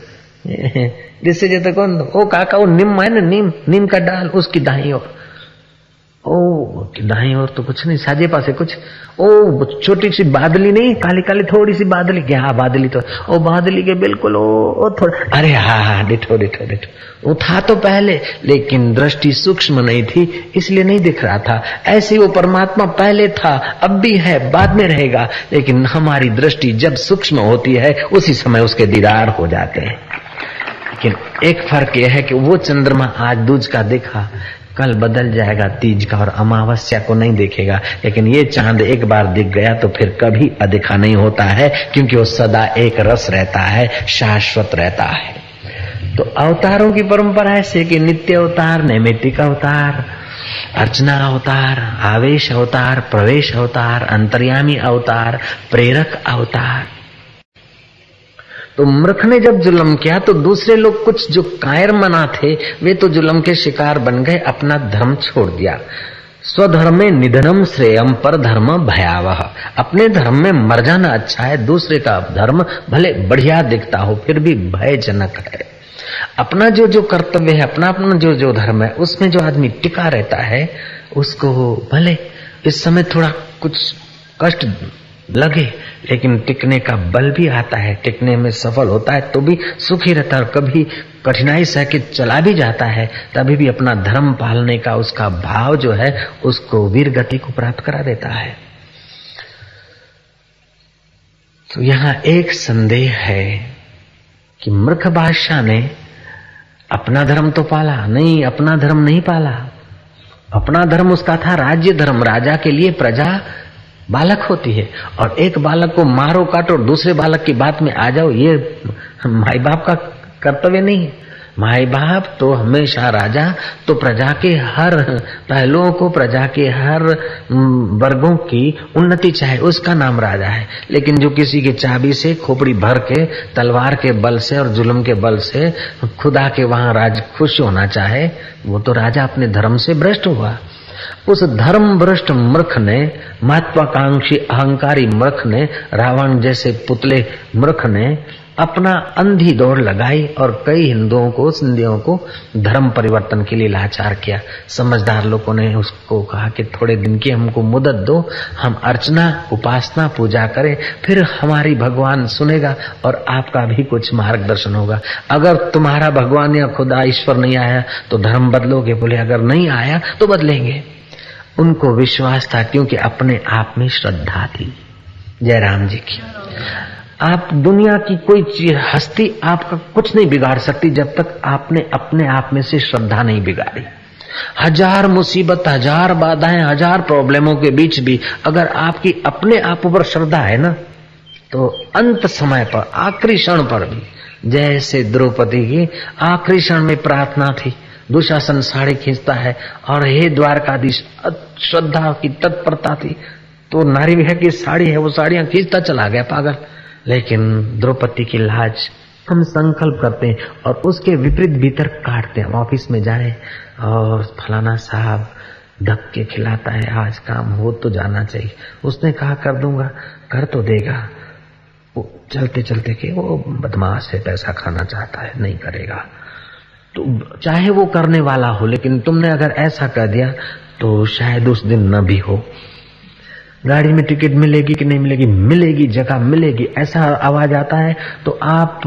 दिस जो तो कौन? ओ, काका, वो निम है ना, नीम नीम का डाल, उसकी दाई ओर। ओ दाई ओर तो कुछ नहीं साजे पासे कुछ। ओ छोटी सी बादली नहीं काली काली थोड़ी सी बादली क्या हाँ बादली तो। ओ बादली के बिल्कुल ओ, ओ थोड़ा अरे हाँ हाँ डिठो डिठो डिठो वो था। तो पहले लेकिन दृष्टि सूक्ष्म नहीं थी इसलिए नहीं दिख रहा था। ऐसे वो परमात्मा पहले था अब भी है बाद में रहेगा। लेकिन हमारी दृष्टि जब सूक्ष्म होती है उसी समय उसके दीदार हो जाते हैं। लेकिन एक फ़र्क यह है कि वो चंद्रमा आज दूज का देखा। कल बदल जाएगा तीज का और अमावस्या को नहीं देखेगा। लेकिन ये चाँद एक बार दिख गया तो फिर कभी अदिखा नहीं होता है, क्योंकि वो सदा एक रस रहता है, शाश्वत रहता है। तो अवतारों की परंपरा ऐसे कि नित्य अवतार, नैमित्तिक अवतार, अर्चना अवतार, आवेश अवतार, प्रवेश अवतार, अंतर्यामी अवतार, प्रेरक अवतार। तो मृख ने जब जुल्म किया तो दूसरे लोग कुछ जो कायर मना थे, वे तो जुल्म के शिकार बन गए, अपना धर्म छोड़ दिया। स्वधर्म निधनम श्रेयम पर धर्म भयावह। अपने धर्म में मर जाना अच्छा है, दूसरे का धर्म भले बढ़िया दिखता हो, फिर भी भयजनक है। अपना जो जो कर्तव्य है, अपना अपना जो जो धर्म है, उसमें जो आदमी टिका रहता है, उसको भले इस समय थोड़ा कुछ कष्ट लगे, लेकिन टिकने का बल भी आता है। टिकने में सफल होता है तो भी सुखी रहता है कभी कठिनाई सह के चला भी जाता है, तभी भी अपना धर्म पालने का उसका भाव जो है, उसको वीर गति को प्राप्त करा देता है। तो यहाँ एक संदेह है कि मृख बादशाह ने अपना धर्म तो पाला, नहीं, अपना धर्म नहीं पाला। अपना धर्म उसका था राज्य धर्म, राजा के लिए प्रजा बालक होती है और एक बालक को मारो काटो, दूसरे बालक की बात में आ जाओ, ये माई बाप का कर्तव्य नहीं है। माई बाप तो हमेशा राजा तो प्रजा के हर पहलुओं को, प्रजा के हर वर्गों की उन्नति चाहे उसका नाम राजा है। लेकिन जो किसी के चाबी से, खोपड़ी भर के, तलवार के बल से और जुल्म के बल से खुदा के वहाँ राज खुश होना चाहे, वो तो राजा अपने धर्म से भ्रष्ट हुआ। उस धर्म भ्रष्ट मृख ने महत्वाकांक्षी अहंकारी मृख ने रावण जैसे पुतले मृख ने अपना अंधी दौड़ लगाई और कई हिंदुओं को, सिंधियों को धर्म परिवर्तन के लिए लाचार किया। समझदार लोगों ने उसको कहा कि थोड़े दिन की हमको मुदत दो, हम अर्चना, उपासना, पूजा करें, फिर हमारी भगवान सुनेगा और आपका भी कुछ मार्गदर्शन होगा। अगर तुम्हारा भगवान या खुदा ईश्वर नहीं आया तो धर्म बदलोगे। बोले, अगर नहीं आया तो बदलेंगे। उनको विश्वास था क्योंकि अपने आप में श्रद्धा थी। जयराम जी की। आप दुनिया की कोई हस्ती आपका कुछ नहीं बिगाड़ सकती जब तक आपने अपने आप में से श्रद्धा नहीं बिगाड़ी। हज़ार मुसीबत, हज़ार बाधाएँ, हज़ार प्रॉब्लमों के बीच भी अगर आपकी अपने आप पर श्रद्धा है ना तो अंत समय पर, आखिरी क्षण पर भी, जैसे द्रौपदी की आखिरी क्षण में प्रार्थना थी, दुशासन साड़ी खींचता है और हे द्वारकाधीश श्रद्धा की तत्परता थी तो नारी विह की साड़ी है, वो साड़ियाँ खींचता चला गया, पागल। लेकिन द्रौपदी की लाज हम संकल्प करते हैं और उसके विपरीत भीतर काटते हैं। ऑफ़िस में जाए और फलाना साहब धक्के खिलाता है, आज काम हो तो जाना चाहिए। उसने कहा, कर दूँगा। कर तो देगा। वो चलते चलते के वो बदमाश है, पैसा खाना चाहता है, नहीं करेगा। तो चाहे वो करने वाला हो, लेकिन तुमने अगर ऐसा कर दिया तो शायद उस दिन न भी हो। गाड़ी में टिकट मिलेगी कि नहीं मिलेगी? मिलेगी, जगह मिलेगी। ऐसा आवाज़ आता है तो आप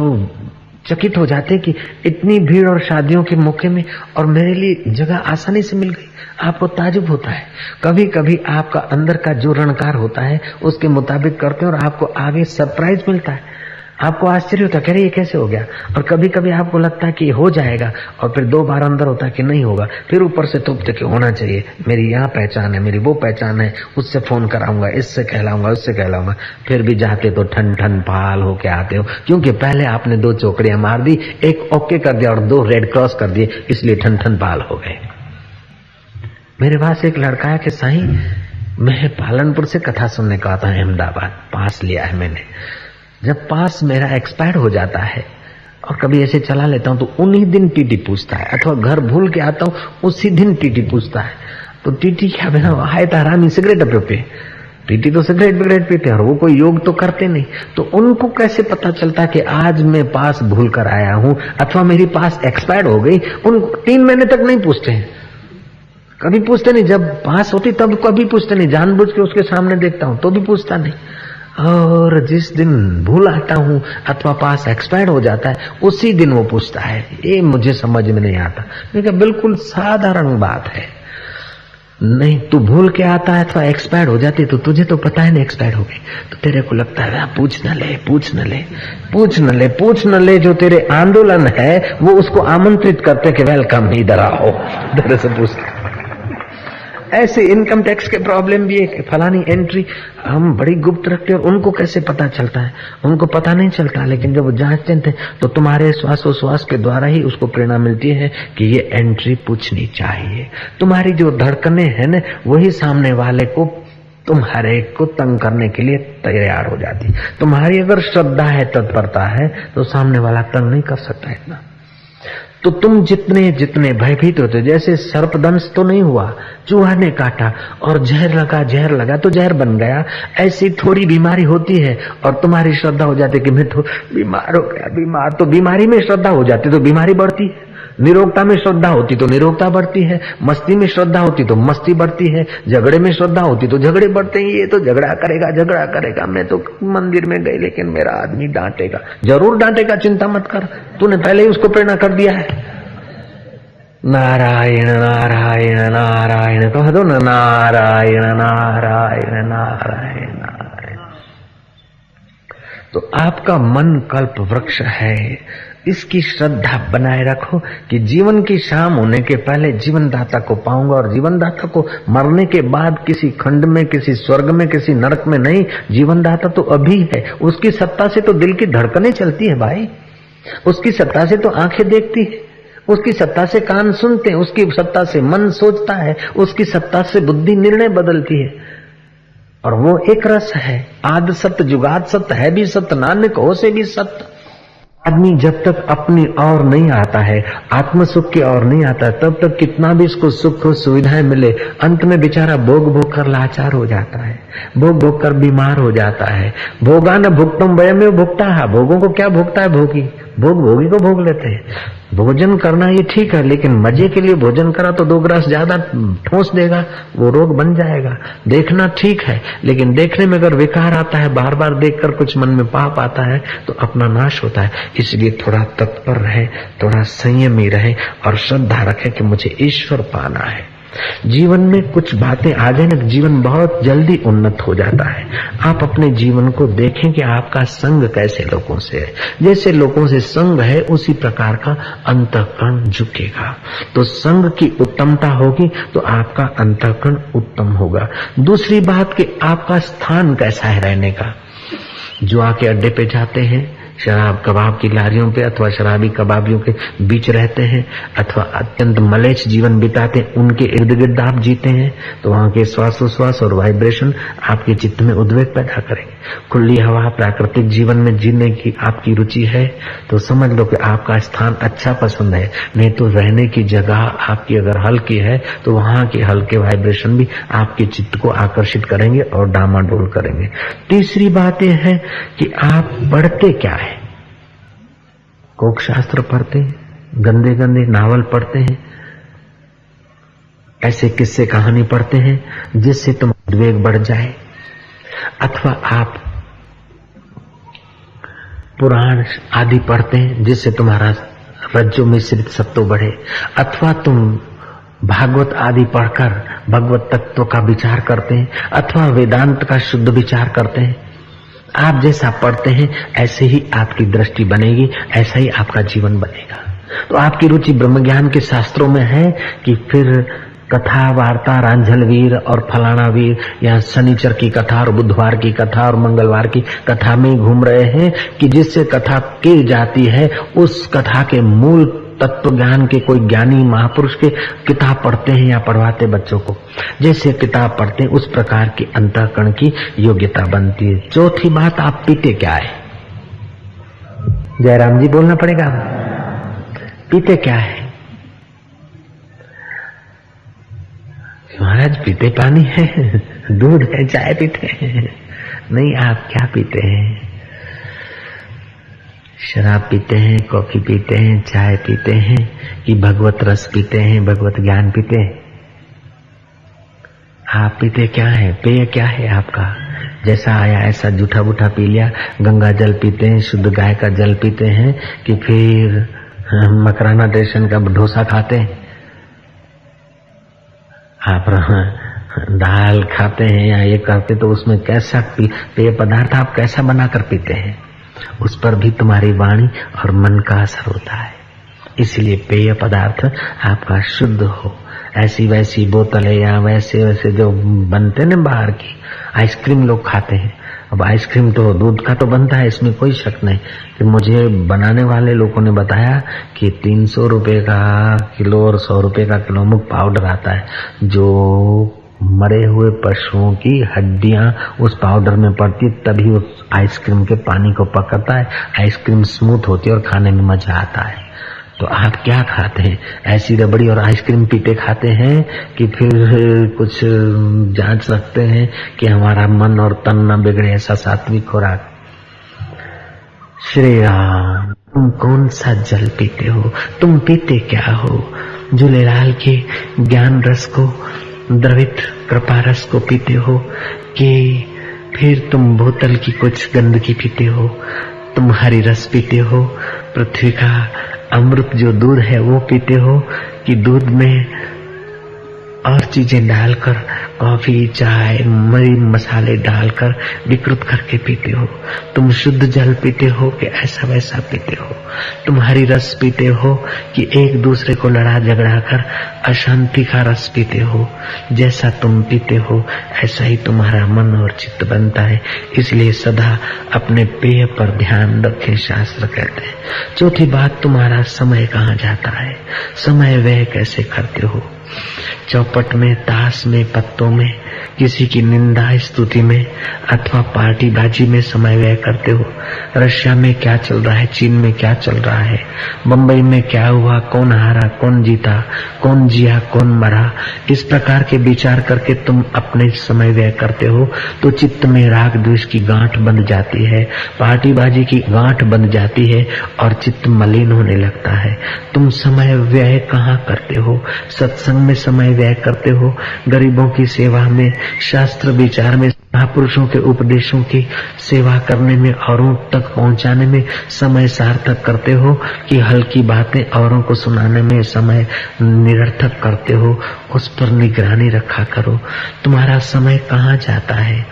चकित हो जाते कि इतनी भीड़ और शादियों के मौके में और मेरे लिए जगह आसानी से मिल गई। आपको ताजुब होता है। कभी कभी आपका अंदर का जो रणकार होता है, उसके मुताबिक करते हैं और आपको आगे सरप्राइज़ मिलता है। आपको आश्चर्य होता है कह ये कैसे हो गया? और कभी कभी आपको लगता है कि हो जाएगा और फिर दो बार अंदर होता है कि नहीं होगा। फिर ऊपर से तुपते कि होना चाहिए? मेरी यहाँ पहचान है, मेरी वो पहचान है, उससे फ़ोन कराऊँगा, इससे कहलाऊँगा, उससे कहलाऊँगा। फिर भी जाते तो ठन ठन पाल होके आते हो। क्योंकि पहले आपने दो चौकड़ियाँ मार दी, एक ओके कर दिया और दो रेड क्रॉस कर दिए, इसलिए ठन ठन पाल हो गए। मेरे पास एक लड़का है कि साई, मैं पालनपुर से कथा सुनने का आता है, अहमदाबाद। पास लिया है मैंने। जब पास मेरा एक्सपायर हो जाता है और कभी ऐसे चला लेता हूँ तो उन्हीं दिन टीटी पूछता है, अथवा घर भूल के आता हूँ, उसी दिन टीटी पूछता है। तो टीटी क्या बिना आए तो हरामी सिगरेट पे। टीटी तो सिगरेट बिगरेट पीते और वो कोई योग तो करते नहीं। तो उनको कैसे पता चलता कि आज मैं पास भूल कर आया हूँ, अथवा मेरी पास एक्सपायर हो गई? उन तीन महीने तक नहीं पूछते हैं। कभी पूछते नहीं, जब पास होती तब कभी पूछते नहीं, जानबूझ के उसके सामने देखता हूँ तो भी पूछता नहीं। और जिस दिन भूल आता हूँ, अथवा पास एक्सपायर हो जाता है, उसी दिन वो पूछता है, ये मुझे समझ में नहीं आता। क्योंकि बिल्कुल साधारण बात है। नहीं, तू भूल के आता है, अथवा एक्सपायर हो जाती तो तुझे तो पता है ना एक्सपायर हो गई। तो तेरे को लगता है पूछ न ले, पूछ न ले, पूछ न ले, पूछ न ले, जो तेरे आंदोलन है, वो उसको आमंत्रित करते कि वेलकम, इधर आओ। इधर से पूछ ऐसे इनकम टैक्स के प्रॉब्लम भी है फलानी एंट्री हम बड़ी गुप्त रखते हैं और उनको कैसे पता चलता है? उनको पता नहीं चलता, लेकिन जब वो जांचते थे तो तुम्हारे श्वासोश्वास के द्वारा ही उसको प्रेरणा मिलती है कि ये एंट्री पूछनी चाहिए। तुम्हारी जो धड़कने हैं ना, वही सामने वाले को तुम्हारे को तंग करने के लिए तैयार हो जाती। तुम्हारी अगर श्रद्धा है, तत्परता है तो सामने वाला तंग नहीं कर सकता इतना। तो तुम जितने जितने भयभीत होते जैसे सर्पदंश तो नहीं हुआ, चूहा ने काटा और जहर लगा जहर लगा तो जहर बन गया। ऐसी थोड़ी बीमारी होती है और तुम्हारी श्रद्धा हो जाती कि मैं तो बीमार हो गया, बीमार तो बीमारी में श्रद्धा हो जाती तो बीमारी बढ़ती है। निरोगता में श्रद्धा होती तो निरोगता बढ़ती है, मस्ती में श्रद्धा होती तो मस्ती बढ़ती है, झगड़े में श्रद्धा होती तो झगड़े बढ़ते हैं, ये तो झगड़ा करेगा झगड़ा करेगा, मैं तो मंदिर में गई लेकिन मेरा आदमी डांटेगा। ज़रूर डांटेगा, चिंता मत कर, तूने पहले ही उसको प्रेरणा कर दिया है। नारायण नारायण नारायण, कह दो ना, नारायण नारायण नारायण नारायण। तो आपका मन कल्प वृक्ष है इसकी श्रद्धा बनाए रखो कि जीवन की शाम होने के पहले जीवन दाता को पाऊँगा और जीवन दाता को मरने के बाद किसी खंड में, किसी स्वर्ग में, किसी नरक में नहीं। जीवन दाता तो अभी है। उसकी सत्ता से तो दिल की धड़कने चलती है भाई। उसकी सत्ता से तो आँखें देखती है। उसकी सत्ता से कान सुनते हैं। उसकी सत्ता से मन सोचता है। उसकी सत्ता से बुद्धि निर्णय बदलती है। और वो एक रस है। आद सत्य, जुगाद सत्य, है भी सत्य, नानक हो से भी सत्य। आदमी जब तक अपनी और नहीं आता है आत्म सुख की और नहीं आता, तब तक कितना भी इसको सुख सुविधाएँ मिले, अंत में बेचारा भोग भोग कर लाचार हो जाता है, भोग भोग कर बीमार हो जाता है। भोगान भुगतम वय में भुगता है भोगों को क्या भुगता है? भोगी। भोग भोगी को भोग लेते हैं। भोजन करना ये ठीक है, लेकिन मज़े के लिए भोजन करा तो दो ग्रास ज़्यादा ठोस देगा, वो रोग बन जाएगा। देखना ठीक है, लेकिन देखने में अगर विकार आता है बार बार देखकर कुछ मन में पाप आता है तो अपना नाश होता है। इसलिए थोड़ा तत्पर रहे, थोड़ा संयमी रहे और श्रद्धा रखे कि मुझे ईश्वर पाना है। जीवन में कुछ बातें आ जाए ना जीवन बहुत जल्दी उन्नत हो जाता है। आप अपने जीवन को देखें कि आपका संग कैसे लोगों से है। जैसे लोगों से संग है, उसी प्रकार का अंतकरण झुकेगा। तो संग की उत्तमता होगी तो आपका अंतकरण उत्तम होगा। दूसरी बात कि आपका स्थान कैसा है रहने का? जो आके अड्डे पे जाते हैं शराब कबाब की लारियों पे अथवा शराबी कबाबियों के बीच रहते हैं, अथवा अत्यंत मलेच जीवन बिताते हैं, उनके इर्द गिर्द आप जीते हैं तो वहाँ के श्वास उश्वास और वाइब्रेशन आपके चित्त में उद्वेग पैदा करेंगे। खुली हवा प्राकृतिक जीवन में जीने की आपकी रुचि है तो समझ लो कि आपका स्थान अच्छा पसंद है, नहीं तो रहने की जगह आपकी अगर हल्की है तो वहाँ के हल्के वाइब्रेशन भी आपके चित्त को आकर्षित करेंगे और डामाडोल करेंगे। तीसरी बात यह है कि आप पढ़ते क्या है? कोक शास्त्र पढ़ते हैं गंदे गंदे नावल पढ़ते हैं, ऐसे किस्से कहानी पढ़ते हैं, जिससे तुम उद्वेग बढ़ जाए। अथवा आप पुराण आदि पढ़ते हैं, जिससे तुम्हारा रज्जो मिश्रित सत्व बढ़े। अथवा तुम भागवत आदि पढ़कर, भगवत तत्व का विचार करते हैं, अथवा वेदांत का शुद्ध विचार करते हैं आप जैसा पढ़ते हैं, ऐसे ही आपकी दृष्टि बनेगी, ऐसा ही आपका जीवन बनेगा। तो आपकी रुचि ब्रह्म ज्ञान के शास्त्रों में है कि फिर कथा, वार्ता, रांझल वीर और फलाना वीर, या शनिचर की कथा और बुधवार की कथा और मंगलवार की कथा में घूम रहे हैं कि जिससे कथा की जाती है, उस कथा के मूल तत्व ज्ञान के कोई ज्ञानी महापुरुष के किताब पढ़ते हैं या पढ़वाते बच्चों को। जैसे किताब पढ़ते उस प्रकार की अंतकरण की योग्यता बनती है। चौथी बात, आप पीते क्या है? जयराम जी, बोलना पड़ेगा पीते क्या है? महाराज, पीते पानी है, दूध है, चाय पीते हैं। नहीं, आप क्या पीते हैं? शराब पीते हैं, कॉफ़ी पीते हैं, चाय पीते हैं, कि भगवत रस पीते हैं, भगवत ज्ञान पीते हैं। आप पीते क्या है? पेय क्या है आपका? जैसा आया, ऐसा जूठा बूठा पी लिया, गंगा जल पीते हैं, शुद्ध गाय का जल पीते हैं, कि फिर मकराना स्टेशन का डोसा खाते हैं। आप दाल खाते हैं या ये करते तो उसमें कैसा पेय पदार्थ आप कैसा बनाकर पीते हैं? उस पर भी तुम्हारी वाणी और मन का असर होता है। इसलिए पेय पदार्थ आपका शुद्ध हो। ऐसी वैसी बोतलें या वैसे वैसे जो बनते ना बाहर की, आइसक्रीम लोग खाते हैं। अब आइसक्रीम तो दूध का तो बनता है, इसमें कोई शक नहीं। कि मुझे बनाने वाले लोगों ने बताया कि तीन सौ रुपये का किलो और सौ रुपये का किलो मुख पाउडर आता है, जो मरे हुए पशुओं की हड्डियाँ उस पाउडर में पड़ती, तभी उस आइसक्रीम के पानी को पकड़ता है, आइसक्रीम स्मूथ होती है और खाने में मज़ा आता है। तो आप क्या खाते हैं? ऐसी रबड़ी और आइसक्रीम पीते खाते हैं कि फिर, कुछ, जाँच रखते हैं कि हमारा मन और तन न बिगड़े ऐसा सात्विक खुराक। श्री राम, तुम कौन सा जल पीते हो? तुम पीते क्या हो? झूलेलाल के ज्ञान रस को द्रवित कृपा रस को पीते हो कि फिर तुम बोतल की कुछ गंदगी पीते हो तुम हरी रस पीते हो, पृथ्वी का अमृत जो दूध है वो पीते हो कि दूध में और चीज़ें डालकर, कॉफ़ी, चाय, मरी मसाले डालकर विकृत करके पीते हो। तुम शुद्ध जल पीते हो कि ऐसा वैसा पीते हो। तुम हरी रस पीते हो कि एक दूसरे को लड़ा झगड़ा कर अशांति का रस पीते हो। जैसा तुम पीते हो, ऐसा ही तुम्हारा मन और चित्त बनता है। इसलिए सदा अपने पेय पर ध्यान रखें, शास्त्र कहते हैं। चौथी बात, तुम्हारा समय कहाँ जाता है? समय वह कैसे करते हो? चौपट में, ताश में, पत्तों में, किसी की निंदा स्तुति में, अथवा पार्टी बाजी में समय व्यय करते हो। रशिया में क्या चल रहा है? चीन में क्या चल रहा है? बम्बई में क्या हुआ? कौन हारा? कौन जीता? कौन जिया? कौन मरा? इस प्रकार के विचार करके तुम अपने समय व्यय करते हो तो चित्त में राग द्वेष की गांठ बन जाती है, पार्टी बाजी की गांठ बन जाती है, और चित्त मलिन होने लगता है। तुम समय व्यय कहाँ करते हो? सत्संग में समय व्यय करते हो, गरीबों की सेवा में, शास्त्र विचार में, महापुरुषों के उपदेशों की सेवा करने में, औरों तक पहुँचाने में समय सार्थक करते हो कि हल्की बातें औरों को सुनाने में समय निरर्थक करते हो, उस पर निगरानी रखा करो। तुम्हारा समय कहाँ जाता है?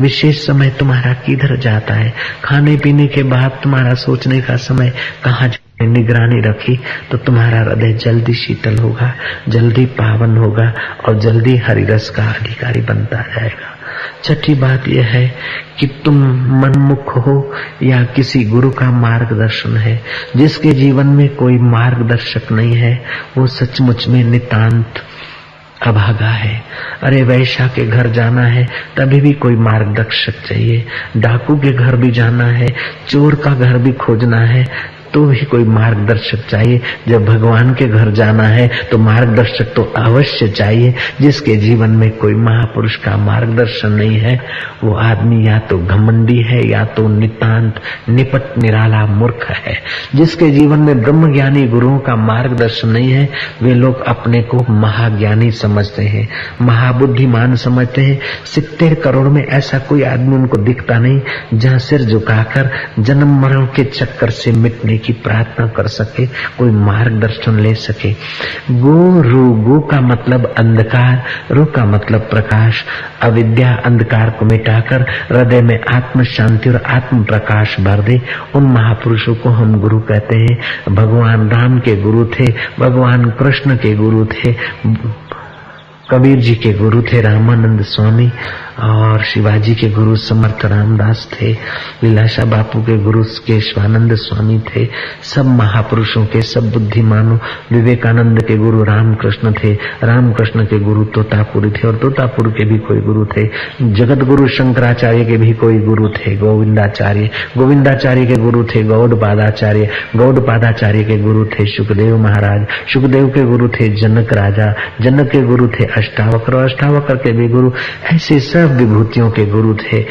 विशेष समय तुम्हारा किधर जाता है? खाने पीने के बाद तुम्हारा सोचने का समय कहाँ निगरानी रखी तो तुम्हारा हृदय जल्दी शीतल होगा, जल्दी पावन होगा और जल्दी हरिरस का अधिकारी बनता जाएगा। छठी बात यह है कि तुम मनमुख हो या किसी गुरु का मार्गदर्शन है, जिसके जीवन में कोई मार्गदर्शक नहीं है, वो सचमुच में नितांत अभागा है। अरे वैशा के घर जाना है, तभी भी कोई मार्गदर्शक चाहिए। डाकू के घर भी जाना है, चोर का घर भी खोजना है तो भी कोई मार्गदर्शक चाहिए। जब भगवान के घर जाना है तो मार्गदर्शक तो अवश्य चाहिए। जिसके जीवन में कोई महापुरुष का मार्गदर्शन नहीं है, वो आदमी या तो घमंडी है, या तो नितांत निपट, निराला मूर्ख है। जिसके जीवन में ब्रह्म ज्ञानी गुरुओं का मार्गदर्शन नहीं है, वे लोग अपने को महाज्ञानी समझते हैं। महाबुद्धिमान समझते हैं। सितर करोड़ में ऐसा कोई आदमी उनको दिखता नहीं। जहाँ सिर झुकाकर जन्म मरण के चक्कर से मिटने की प्रार्थना कर सके, कोई मार्गदर्शन ले सके। गो रू, गो का मतलब अंधकार, रू का मतलब प्रकाश। अविद्या अंधकार को मिटाकर हृदय में आत्म शांति और आत्म प्रकाश भर दे। उन महापुरुषों को हम गुरु कहते हैं। भगवान राम के गुरु थे, भगवान कृष्ण के गुरु थे। कबीर जी के गुरु थे रामानंद स्वामी और शिवाजी के गुरु समर्थ रामदास थे लीलाशा बापू के गुरु केशवानंद स्वामी थे, सब महापुरुषों के, सब बुद्धिमानों, विवेकानंद के गुरु रामकृष्ण थे, रामकृष्ण के गुरु तोतापुरी थे और तोतापुर के भी कोई गुरु थे जगत गुरु शंकराचार्य के भी कोई गुरु थे, गोविंदाचार्य गोविंदाचार्य के गुरु थे गौड पादाचार्य गौड पादाचार्य के गुरु थे सुखदेव महाराज सुखदेव के गुरु थे जनक राजा, जनक के गुरु थे अष्टावक्र और अष्टावक्र के भी गुरु ऐसे सब विभूतियों के गुरु थे।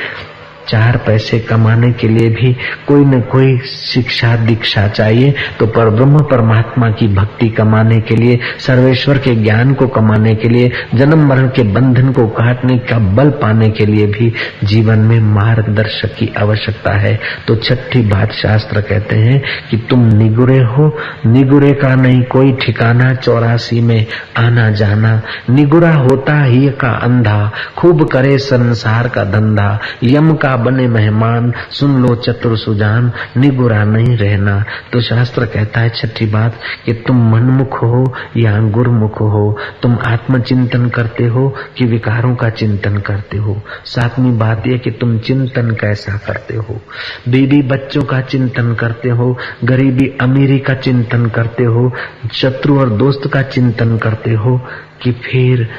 चार पैसे कमाने के लिए भी कोई न कोई शिक्षा दीक्षा चाहिए तो पर ब्रह्म परमात्मा की भक्ति कमाने के लिए, सर्वेश्वर के ज्ञान को कमाने के लिए, जन्म मरण के बंधन को काटने का बल पाने के लिए भी जीवन में मार्गदर्शक की आवश्यकता है। तो छठी बात शास्त्र कहते हैं कि तुम निगुरे हो, निगुरे का नहीं, कोई ठिकाना चौरासी में आना जाना। निगुरा होता ही का अंधा, खूब करे संसार का धंधा, यम का बने मेहमान, सुन लो चतुर सुजान, निगुरा नहीं रहना। तो शास्त्र कहता है छठी बात कि तुम मनमुख हो या गुरमुख हो, तुम आत्मचिंतन करते हो कि विकारों का चिंतन करते हो। सातवीं बात यह कि तुम चिंतन कैसा करते हो। बीबी बच्चों का चिंतन करते हो, गरीबी अमीरी का चिंतन करते हो, शत्रु और दोस्त का चिंतन करते हो कि फिर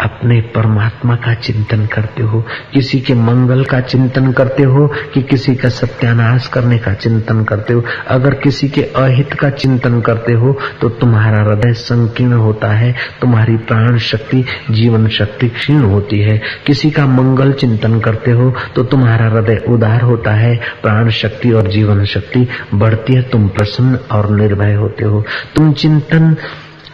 अपने परमात्मा का चिंतन करते हो, किसी के मंगल का चिंतन करते हो, कि किसी का सत्यानाश करने का चिंतन करते हो। अगर किसी के अहित का चिंतन करते हो तो तुम्हारा हृदय संकीर्ण होता है, तुम्हारी प्राण शक्ति, जीवन शक्ति क्षीण होती है। किसी का मंगल चिंतन करते हो तो तुम्हारा हृदय उदार होता है, प्राण शक्ति और जीवन शक्ति बढ़ती है, तुम प्रसन्न और निर्भय होते हो। तुम चिंतन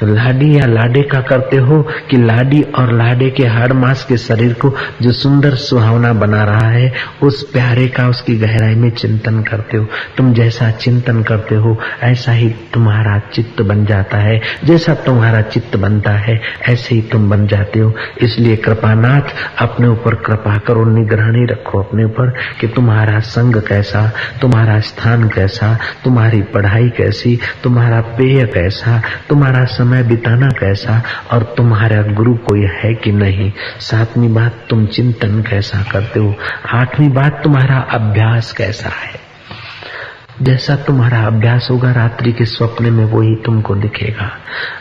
लाडी या लाडे का करते हो कि लाडी और लाडे के हर मास के शरीर को जो सुंदर सुहावना बना रहा है, उस प्यारे का उसकी गहराई में चिंतन करते हो। तुम जैसा चिंतन करते हो, ऐसा ही तुम्हारा चित्त बन जाता है। जैसा तुम्हारा चित्त बनता है, ऐसे ही तुम बन जाते हो। इसलिए कृपानाथ, अपने ऊपर कृपा करो, निगरानी रखो अपने ऊपर कि तुम्हारा संग कैसा, तुम्हारा स्थान कैसा, तुम्हारी पढ़ाई कैसी, तुम्हारा पेय कैसा, तुम्हारा समय बिताना कैसा? और तुम्हारा गुरु कोई है कि नहीं? सातवीं बात तुम चिंतन कैसा करते हो? आठवीं बात तुम्हारा अभ्यास कैसा है? जैसा तुम्हारा अभ्यास होगा, रात्रि के स्वप्न में वो ही तुमको दिखेगा।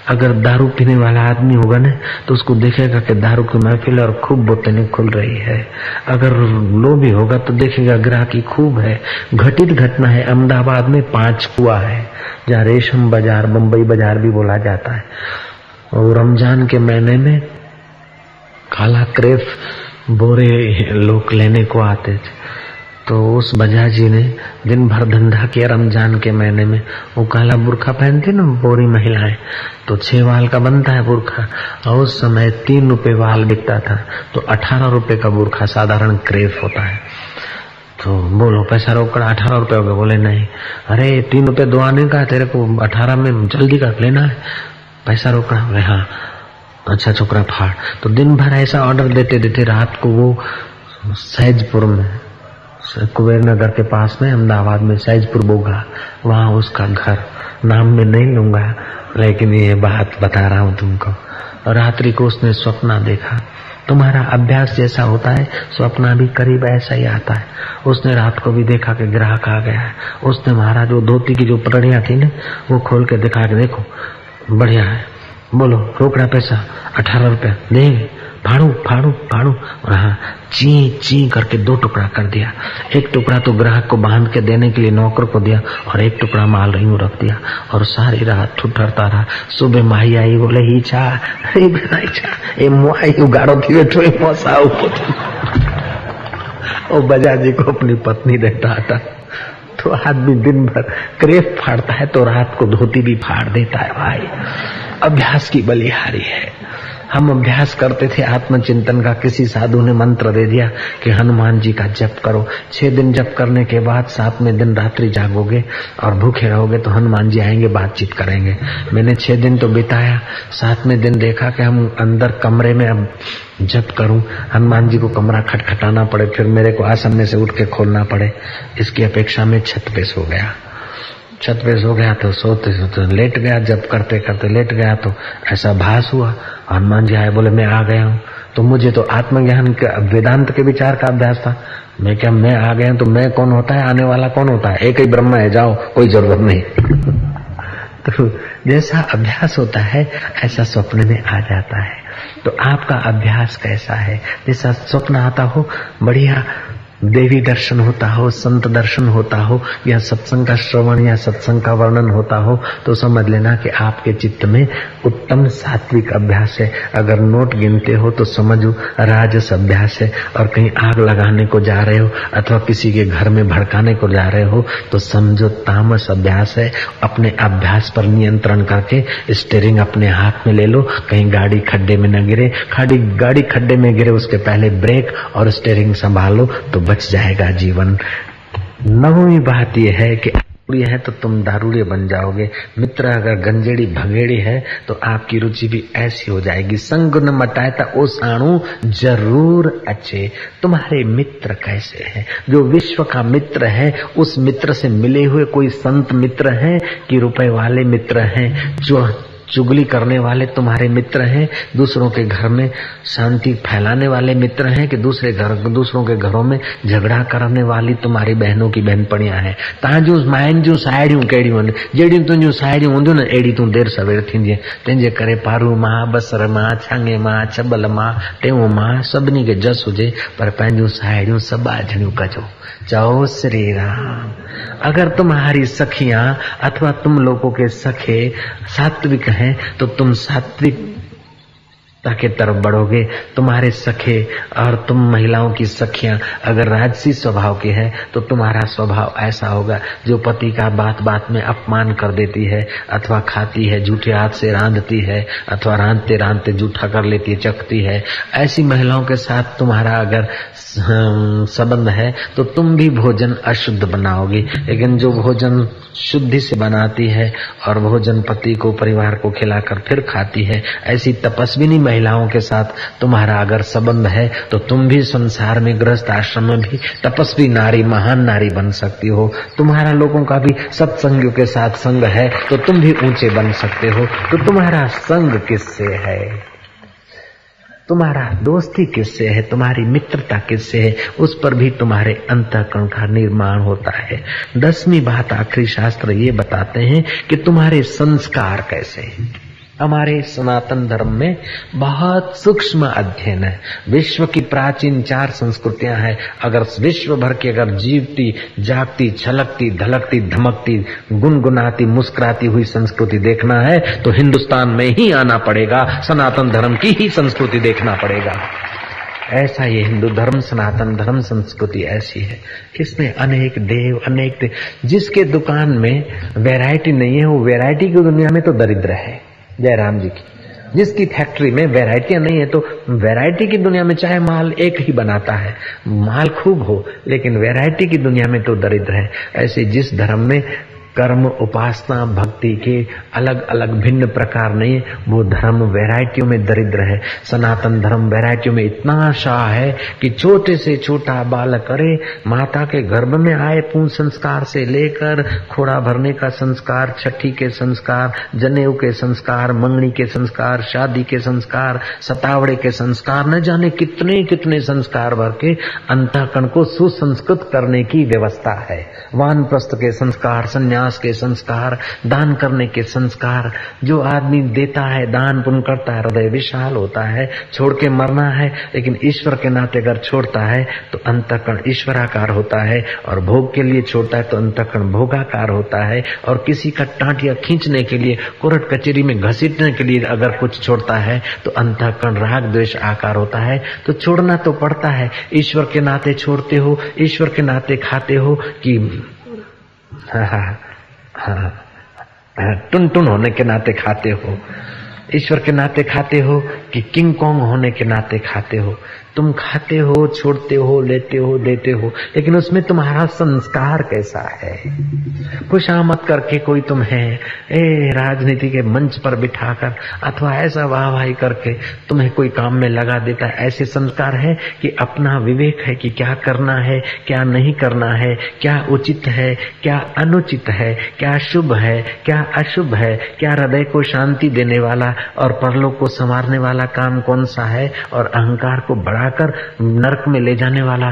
अगर दारू पीने वाला आदमी होगा ना तो उसको देखेगा कि दारू की महफिल और खूब बोतलें खुल रही है। अगर लो भी होगा तो देखेगा ग्राहकी खूब है। घटित घटना है, अहमदाबाद में पाँच कुआ है, जहाँ रेशम बाज़ार मुंबई बाज़ार भी बोला जाता है। और रमज़ान के महीने में काला क्रेफ बोरे लोग लेने को आते थे। तो उस बजा जी ने दिन भर धंधा किया रमज़ान के महीने में। वो काला बुरखा पहनती ना, बोरी महिलाएँ। तो छह वाल का बनता है बुरखा, और उस समय तीन रुपए वाल बिकता था। तो अठारह रुपए का बुरखा साधारण क्रेफ होता है। तो बोलो, पैसा रोकड़ा, अठारह रुपए हो गए। बोले, नहीं। अरे, तीन रुपए दो आने का, तेरे को अठारह में जल्दी कर लेना है। पैसा रोकड़ा? बोले हाँ। अच्छा छोकरा, फाड़। तो दिन भर ऐसा ऑर्डर देते देते रात को वो सहजपुर में कुबेर नगर के पास में, अहमदाबाद में, सैजपुर बोगा, वहाँ उसका घर। नाम में नहीं लूँगा, लेकिन ये बात बता रहा हूँ तुमको। रात्रि को उसने सपना देखा। तुम्हारा अभ्यास जैसा होता है, स्वप्न भी करीब ऐसा ही आता है। उसने रात को भी देखा कि ग्राहक आ गया है। उसने महाराज, वो धोती की जो पटड़ियाँ थी ना, वो खोल के दिखा के देखो, बढ़िया है। बोलो, रोकड़ा पैसा, अठारह रुपया, देंगे? फाड़ू फाड़ू फाड़ू। और हाँ ची ची करके दो टुकड़ा कर दिया। एक टुकड़ा तो ग्राहक को बाँध के देने के लिए नौकर को दिया और एक टुकड़ा माल यूँ रख दिया। और सारी रात ठुठरता रहा। सुबह माही आई, बोले, ही छा अरे बेनाई छा। ए मुआई उगाड़ो थी बैठो ए ओ बजाजी को अपनी पत्नी ने डांटा तो आदमी दिन भर क्रेप फाड़ता है तो रात को धोती भी फाड़ देता है, भाई। अभ्यास की बलिहारी है। हम अभ्यास करते थे, आत्मचिंतन का किसी साधु ने मंत्र दे दिया कि हनुमान जी का जप करो। छह दिन जप करने के बाद सातवें दिन रात्रि जागोगे और भूखे रहोगे तो हनुमान जी आएँगे, बातचीत करेंगे। मैंने छह दिन तो बिताया। सातवें दिन देखा कि हम अंदर कमरे में अब जप करूँ। हनुमान जी को कमरा खटखटाना पड़े, फिर मेरे को आसन में से उठ के खोलना पड़े। इसकी अपेक्षा में छत पे सो गया। छत पे सो गया तो सोते सोते लेट गया, जब करते करते लेट गया तो ऐसा भास हुआ। हनुमान जी आए, बोले, मैं आ गया हूँ। तो मुझे तो आत्मज्ञान के, वेदांत के विचार का अभ्यास था। मैं क्या, मैं आ गया तो मैं कौन होता है? आने वाला कौन होता है? एक ही ब्रह्म है, जाओ, कोई ज़रूरत नहीं। तो जैसा अभ्यास होता है, ऐसा स्वप्न में आ जाता है। तो आपका अभ्यास कैसा है? जैसा स्वप्न आता हो, बढ़िया। देवी दर्शन होता हो, संत दर्शन होता हो, या सत्संग का श्रवण या सत्संग का वर्णन होता हो तो समझ लेना कि आपके चित्त में उत्तम सात्विक अभ्यास है। अगर नोट गिनते हो तो समझो, राजस अभ्यास है। और कहीं आग लगाने को जा रहे हो, अथवा किसी के घर में भड़काने को जा रहे हो तो समझो तामस अभ्यास है। अपने अभ्यास पर नियंत्रण करके स्टेरिंग अपने हाथ में ले लो। कहीं गाड़ी खड्डे में न गिरे। खाड़ी गाड़ी खड्डे में गिरे, उसके पहले ब्रेक और स्टेरिंग संभालो तो बच जाएगा जीवन। नवमी बात यह है कि दारूड़ी है तो तुम दारूड़े बन जाओगे। मित्र, अगर गंजेड़ी भंगेड़ी है तो आपकी रुचि भी ऐसी हो जाएगी। संग न मटाता ओ साणु, ज़रूर अच्छे। तुम्हारे मित्र कैसे हैं? जो विश्व का मित्र है, उस मित्र से मिले हुए कोई संत मित्र हैं कि रुपए वाले मित्र हैं? जो चुगली करने वाले तुम्हारे मित्र हैं, दूसरों के घर में शांति फैलाने वाले मित्र हैं कि दूसरे घर, दूसरों के घरों में झगड़ा करने वाली तुम्हारी बहनों की बहन बहनपणियाँ हैं। तव्हां माइन जूं साहेड़ियूं कहिड़ियूं आहिनि जहिड़ियूं तुंहिंजूं साहेड़ियूं हूंदियूं न अहिड़ी तूं देरि सवेर थींदीअ तंहिंजे करे पारू माँ, बसर माँ, छांगे माँ छबल माँ, टेऊं माँ, सभिनी खे जस हुजे, पर पंहिंजूं साहेड़ियूं सभु कजो। चओ श्री राम। अगर तुम्हारी सखियाँ अथवा तुम लोगों के सखे सात्विक हैं तो तुम सात्विक के तरफ़ बढ़ोगे, तुम्हारे सखे और तुम महिलाओं की सखियाँ अगर राजसी स्वभाव की है तो तुम्हारा स्वभाव ऐसा होगा, जो पति का बात बात में अपमान कर देती है, अथवा खाती है, जूठे हाथ से रांधती है, अथवा रांधते रांधते जूठा कर लेती है चखती है। ऐसी महिलाओं के साथ तुम्हारा अगर संबंध है तो तुम भी भोजन अशुद्ध बनाओगी। लेकिन जो भोजन शुद्धि से बनाती है और भोजन पति को, परिवार को खिलाकर फिर खाती है, ऐसी तपस्विनी महिलाओं के साथ तुम्हारा अगर संबंध है तो तुम भी संसार में ग्रस्त आश्रम में भी तपस्वी नारी, महान नारी बन सकती हो। तुम्हारा लोगों का भी सत्संगियों के साथ संग है तो तुम भी ऊँचे बन सकते हो। तो तुम्हारा संग किससे है? तुम्हारा दोस्ती किससे है? तुम्हारी मित्रता किससे है? उस पर भी तुम्हारे अंतकरण का निर्माण होता है। दसवीं बात आखिरी शास्त्र ये बताते हैं कि तुम्हारे संस्कार कैसे हैं? हमारे सनातन धर्म में बहुत सूक्ष्म अध्ययन है। विश्व की प्राचीन चार संस्कृतियाँ हैं। अगर विश्व भर की अगर जीवती, जागती, छलकती, धलकती, धमकती, गुनगुनाती, मुस्कुराती हुई संस्कृति देखना है तो हिंदुस्तान में ही आना पड़ेगा। सनातन धर्म की ही संस्कृति देखना पड़ेगा। ऐसा ये हिंदू धर्म, सनातन धर्म संस्कृति ऐसी है। इसमें अनेक देव अनेक देव, जिसके दुकान में वैरायटी नहीं है, वो वैरायटी की दुनिया में तो दरिद्र है। जयराम जी की। जिसकी फैक्ट्री में वैरायटियाँ नहीं है तो वैरायटी की दुनिया में चाहे माल एक ही बनाता है, माल खूब हो, लेकिन वैरायटी की दुनिया में तो दरिद्र है। ऐसे जिस धर्म में कर्म, उपासना, भक्ति के अलग अलग भिन्न प्रकार नहीं, वो धर्म वैरायटियों में दरिद्र है। सनातन धर्म वैरायटियों में इतना शाह है कि छोटे से छोटा बालक करे माता के गर्भ में आए पूर्ण संस्कार से लेकर खोड़ा भरने का संस्कार, छठी के संस्कार, जनेऊ के संस्कार, मंगनी के संस्कार, शादी के संस्कार, सतावड़े के संस्कार, न जाने कितने कितने संस्कार भर के अंतःकरण को सुसंस्कृत करने की व्यवस्था है। वानप्रस्थ के संस्कार, संन्यास के संस्कार, दान करने के संस्कार, जो आदमी देता है, दान पुण्य करता है, हृदय विशाल होता है, छोड़ के मरना है, लेकिन ईश्वर के नाते अगर छोड़ता है तो अंतकरण ईश्वराकार होता है, और भोग के लिए छोड़ता है तो अंतकरण भोगाकार होता है, और किसी का टांटिया खींचने के लिए, कोर्ट कचेरी में घसीटने के लिए अगर कुछ छोड़ता है तो अंतकरण राग द्वेष आकार होता है तो छोड़ना तो पड़ता है, ईश्वर के नाते छोड़ते हो, ईश्वर के नाते खाते हो, कि हाँ हाँ हाँ। टुन टुन होने के नाते खाते हो, ईश्वर के नाते खाते हो कि किंग कॉन्ग होने के नाते खाते हो तुम खाते हो, छोड़ते हो, लेते हो, देते हो, लेकिन उसमें तुम्हारा संस्कार कैसा है? खुशामद करके कोई तुम है? ए, राजनीति के मंच पर बिठाकर अथवा ऐसा वाहवाही करके तुम्हें कोई काम में लगा देता है? ऐसे संस्कार है कि अपना विवेक है कि क्या करना है, क्या नहीं करना है, क्या उचित है, क्या अनुचित है, क्या शुभ है, क्या अशुभ है, क्या हृदय को शांति देने वाला और परलोक को संवारने वाला काम कौन सा है? और अहंकार को बड़ा बढ़ाकर नरक में ले जाने वाला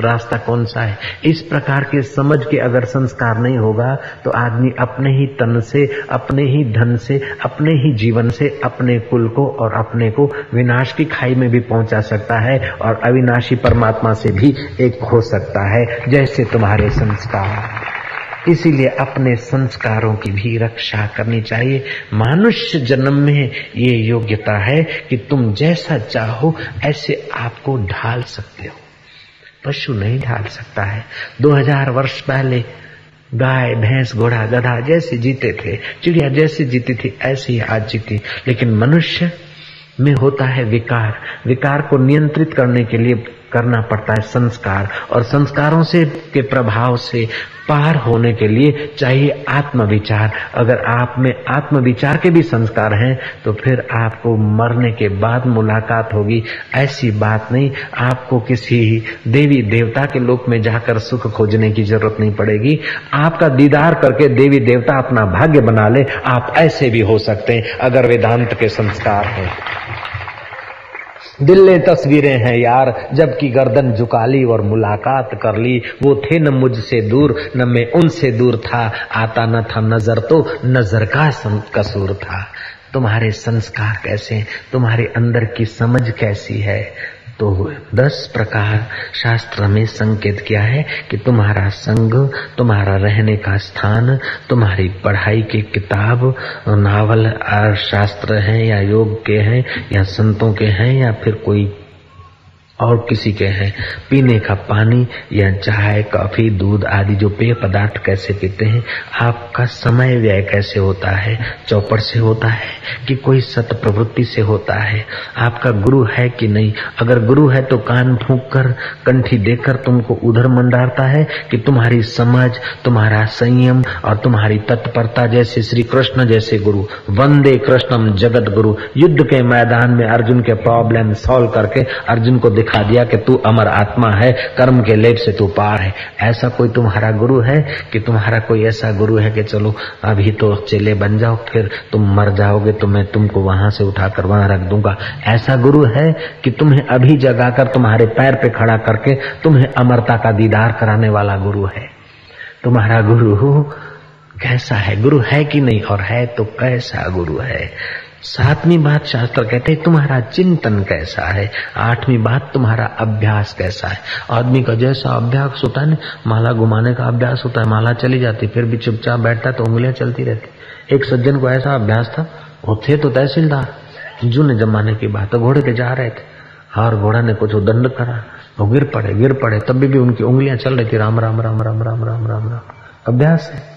रास्ता कौन सा है? इस प्रकार के समझ के अगर संस्कार नहीं होगा तो आदमी अपने ही तन से, अपने ही धन से, अपने ही जीवन से, अपने कुल को और अपने को विनाश की खाई में भी पहुँचा सकता है और अविनाशी परमात्मा से भी एक हो सकता है। जैसे तुम्हारे संस्कार। इसीलिए अपने संस्कारों की भी रक्षा करनी चाहिए। मनुष्य जन्म में ये योग्यता है कि तुम जैसा चाहो, ऐसे आपको ढाल सकते हो। पशु नहीं ढाल सकता है। 2000 वर्ष पहले गाय, भैंस, घोड़ा, गधा जैसे जीते थे, चिड़िया जैसे जीती थी, ऐसे ही आज जीती। लेकिन मनुष्य में होता है विकार। विकार को नियंत्रित करने के लिए करना पड़ता है संस्कार और संस्कारों से के प्रभाव से पार होने के लिए चाहिए आत्मविचार। अगर आप में आत्मविचार के भी संस्कार हैं तो फिर आपको मरने के बाद मुलाकात होगी। ऐसी बात नहीं, आपको किसी देवी देवता के लोक में जाकर सुख खोजने की ज़रूरत नहीं पड़ेगी। आपका दीदार करके देवी देवता अपना भाग्य बना ले, आप ऐसे भी हो सकते हैं, अगर वेदांत के संस्कार हैं। दिल ने तस्वीरें हैं यार, जबकि गर्दन झुका ली और मुलाकात कर ली। वो थे न मुझसे दूर, न मैं उनसे दूर था। आता न था नज़र तो नज़र का कसूर था। तुम्हारे संस्कार कैसे तुम्हारे अंदर की समझ कैसी है? तो दस प्रकार शास्त्र में संकेत किया है कि तुम्हारा संग, तुम्हारा रहने का स्थान, तुम्हारी पढ़ाई के किताब, नावल और शास्त्र है या योग के हैं या संतों के हैं या फिर कोई और किसी के हैं। पीने का पानी या चाय, कॉफ़ी, दूध आदि जो पेय पदार्थ कैसे पीते हैं, आपका समय व्यय कैसे होता है? चौपड़ से होता है कि कोई सत प्रवृत्ति से होता है? आपका गुरु है कि नहीं? अगर गुरु है तो कान फूक कर कंठी देकर तुमको उधर मंडारता है कि तुम्हारी समझ तुम्हारा संयम और तुम्हारी तत्परता जैसे श्री कृष्ण जैसे गुरु। वंदे कृष्णम जगत गुरु युद्ध के मैदान में अर्जुन के प्रॉब्लम सॉल्व करके अर्जुन को दिखा दिया कि तू अमर आत्मा है, कर्म के लेप से तू पार है। ऐसा कोई तुम्हारा गुरु है कि तुम्हारा कोई ऐसा गुरु है कि चलो, अभी तो चेले बन जाओ, फिर तुम मर जाओगे तो मैं तुमको वहाँ से उठाकर वहाँ रख दूँगा। ऐसा गुरु है कि तुम्हें अभी जगाकर तुम्हारे पैर पे खड़ा करके तुम्हें अमरता का दीदार कराने वाला गुरु है। तुम्हारा गुरु कैसा है? गुरु है कि नहीं? और है तो कैसा गुरु है? सातवीं बात शास्त्र कहते हैं, तुम्हारा चिंतन कैसा है? आठवीं बात, तुम्हारा अभ्यास कैसा है? आदमी का जैसा अभ्यास होता है ना, माला घुमाने का अभ्यास होता है, माला चली जाती, फिर भी चुपचाप बैठता तो उंगलियाँ चलती रहती। एक सज्जन को ऐसा अभ्यास था, वो थे तो तहसीलदार, जूने जमाने की बात घोड़े पे जा रहे थे। और घोड़ा ने कुछ दंड करा, वो गिर पड़े गिर पड़े तभी भी उनकी उंगलियाँ चल रही थी, राम राम राम राम राम राम राम राम। अभ्यास है।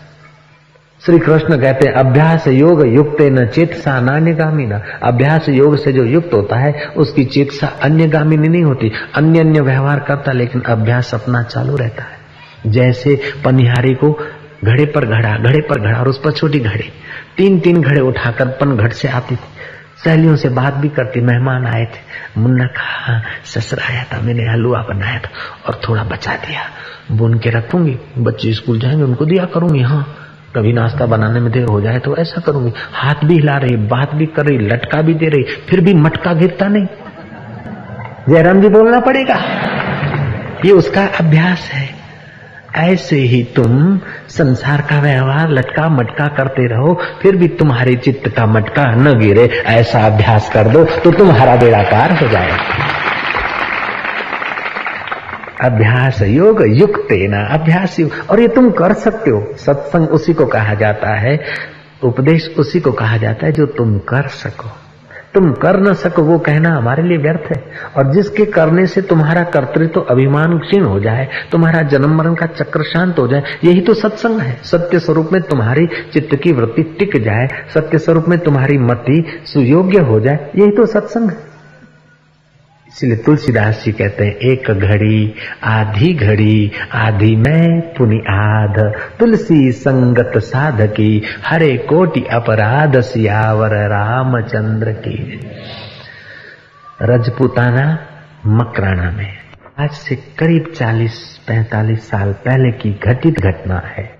श्री कृष्ण कहते हैं, अभ्यास योग युक्त न चेतसा नान्यगामी न। अभ्यास योग से जो युक्त होता है, उसकी चेतसा अन्य गामिनी नहीं होती। अन्य अन्य व्यवहार करता, लेकिन अभ्यास अपना चालू रहता है। जैसे पनिहारी को घड़े पर घड़ा, घड़े पर घड़ा और उस पर छोटी घड़े। तीन तीन घड़े उठाकर पन घट से आती थी। सहेलियों से बात भी करती, मेहमान आए थे। मुन्ना कहा, ससुर आया था, मैंने हलवा बनाया था और थोड़ा बचा दिया। बुन के रखूँगी, बच्चे स्कूल जाएँगे, उनको दिया करूँगी हाँ। कभी नाश्ता बनाने में देर हो जाए तो ऐसा करूँगी। हाथ भी हिला रही, बात भी कर रही, लटका भी दे रही, फिर भी मटका गिरता नहीं। जयराम जी बोलना पड़ेगा। ये उसका अभ्यास है। ऐसे ही तुम संसार का व्यवहार लटका मटका करते रहो, फिर भी तुम्हारे चित्त का मटका न गिरे। ऐसा अभ्यास कर दो तो तुम्हारा बेड़ा पार हो जाएगा। अभ्यास योग युक्त ना अभ्यास योग। और ये तुम कर सकते हो। सत्संग उसी को कहा जाता है, उपदेश उसी को कहा जाता है जो तुम कर सको। तुम कर न सको, वो कहना हमारे लिए व्यर्थ है। और जिसके करने से तुम्हारा कर्तृत्व तो अभिमान क्षीण हो जाए, तुम्हारा जन्म मरण का चक्र शांत हो जाए, यही तो सत्संग है। सत्य स्वरूप में तुम्हारी चित्त की वृत्ति टिक जाए, सत्य स्वरूप में तुम्हारी मति सुयोग्य हो जाए, यही तो सत्संग है। इसलिए तुलसीदास जी कहते हैं, एक घड़ी, आधी घड़ी, आधी मैं, पुनि आध। तुलसी संगत साधकी, हरे कोटि अपराध सियावर रामचंद्र की। रजपुताना मकराना में। आज से करीब 40-45 साल पहले की घटित घटना है।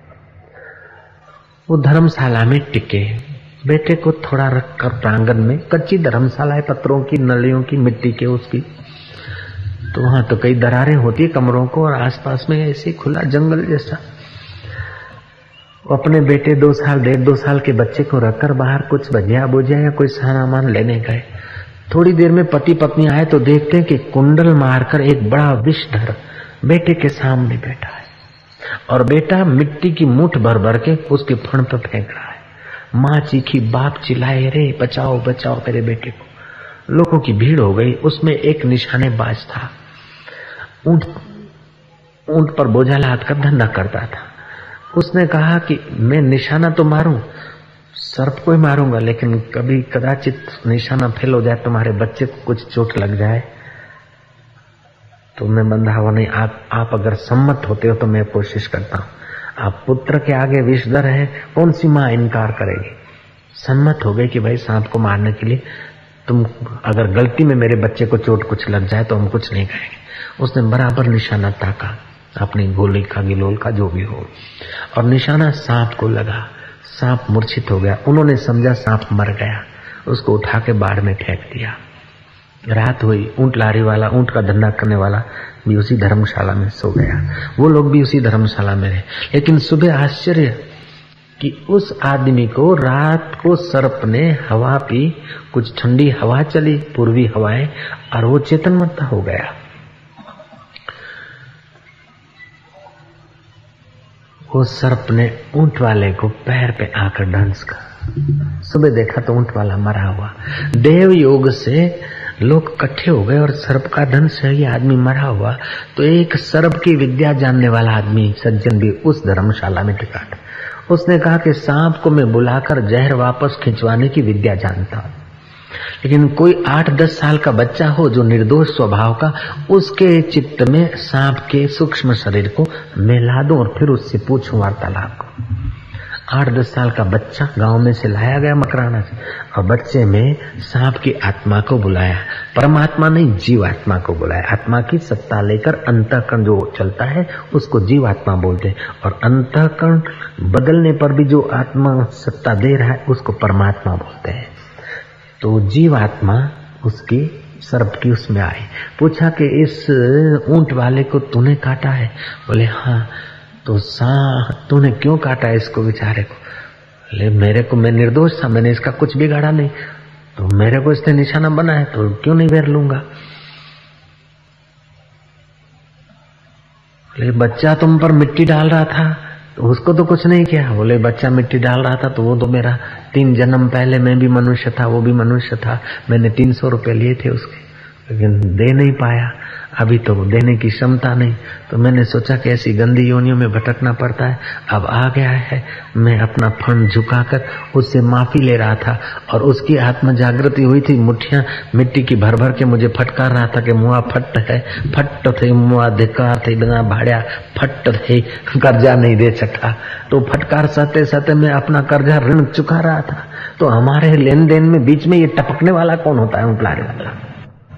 वो धर्मशाला में टिके। बेटे को थोड़ा रखकर प्रांगण में, कच्ची धर्मशाला है पत्थरों की, नलियों की, मिट्टी के उसकी तो वहाँ तो कई दरारें होती है कमरों को और आसपास में ऐसे खुला जंगल जैसा। अपने बेटे दो साल, डेढ़ दो साल के बच्चे को रखकर बाहर कुछ भजिया बुझिया या कोई सामान लेने गए। थोड़ी देर में पति पत्नी आए तो देखते हैं कि कुंडल मारकर एक बड़ा विषधर बेटे के सामने बैठा है। और बेटा मिट्टी की मुठ भर भर के उसके फण पर फेंक रहा है। माँ चीखी बाप चिल्लाए रे बचाओ बचाओ मेरे बेटे को। लोगों की भीड़ हो गई। उसमें एक निशाने बाज था। ऊँट ऊँट पर बोझा लाद कर धंधा करता था। उसने कहा कि, मैं निशाना तो मारूं, सर्प को ही मारूँगा, लेकिन कभी कदाचित निशाना फेल हो जाए, तुम्हारे बच्चे को कुछ चोट लग जाए तो मैं बंधा हुआ नहीं। आप आप अगर सम्मत होते हो तो मैं कोशिश करता हूँ। अब पुत्र के आगे विषधर है, कौन सी माँ इनकार करेगी? सम्मत हो गई कि भाई सांप को मारने के लिए तुम अगर गलती में मेरे बच्चे को चोट कुछ लग जाए तो हम कुछ नहीं कहेंगे उसने बराबर निशाना ताका, अपनी गोली का, गिलोल का, जो भी हो। और निशाना सांप को लगा। सांप मूर्छित हो गया। उन्होंने समझा सांप मर गया। उसको उठा के बाढ़ में फेंक दिया। रात हुई, ऊँट लारी वाला, ऊँट का धंधा करने वाला भी उसी धर्मशाला में सो गया। वो लोग भी उसी धर्मशाला में रहे। लेकिन सुबह आश्चर्य कि उस आदमी को रात को सर्प ने हवा पी, कुछ ठंडी हवा चली, पूर्वी हवाएँ, और वो चेतन मत्ता हो गया। वो सर्प ने ऊँट वाले को पैर पे आकर डांस कर। सुबह देखा तो ऊँट वाला मरा हुआ। देव योग से लोग इकट्ठे हो गए और सर्प का धन से ये आदमी मरा हुआ तो एक सर्प की विद्या जानने वाला आदमी, सज्जन भी उस धर्मशाला में टिका था। उसने कहा कि सांप को मैं बुलाकर जहर वापस खिंचवाने की विद्या जानता हूँ। लेकिन कोई आठ दस साल का बच्चा हो जो निर्दोष स्वभाव का, उसके चित्त में सांप के सूक्ष्म शरीर को मैं ला दूँ और फिर उससे पूछूँ वार्तालाप को। आठ दस साल का बच्चा गाँव में से लाया गया मकराना से। और बच्चे में सांप की आत्मा को बुलाया। परमात्मा ने जीवात्मा को बुलाया। आत्मा की सत्ता लेकर अंतकरण जो चलता है, उसको जीवात्मा बोलते हैं। और अंतकरण बदलने पर भी जो आत्मा सत्ता दे रहा है, उसको परमात्मा बोलते हैं। तो जीवात्मा उसकी सर्प की उसमें आई पूछा कि इस ऊँट वाले को तूने काटा है? बोले हाँ। तो सा तूने क्यों काटा इसको बेचारे को? ले, मेरे को मैं निर्दोष था, मैंने इसका कुछ बिगाड़ा नहीं। तो मेरे को इसने निशाना बनाया तो क्यों नहीं वेर लूँगा? ले, बच्चा तुम पर मिट्टी डाल रहा था तो उसको तो कुछ नहीं किया। बोले, बच्चा मिट्टी डाल रहा था तो वो तो मेरा तीन जन्म पहले मैं भी मनुष्य था, वो भी मनुष्य था, मैंने तीन सौ रुपये लिए थे उसके, लेकिन दे नहीं पाया। अभी तो देने की क्षमता नहीं। तो मैंने सोचा कि ऐसी गंदी योनियों में भटकना पड़ता है। अब आ गया है। मैं अपना फंड झुकाकर उससे माफ़ी ले रहा था और उसकी आत्म जागृति हुई थी। मुठिया मिट्टी की भर भर के मुझे फटकार रहा था कि मुआ फट है। फट थे, मुआ धिकार थे, बिना भाड़िया फट थे, कर्जा नहीं दे सका। तो फटकार सहते सहते मैं अपना कर्जा ऋण चुका रहा था। तो हमारे लेन देन में बीच में ये टपकने वाला कौन होता है उंटलारे वाला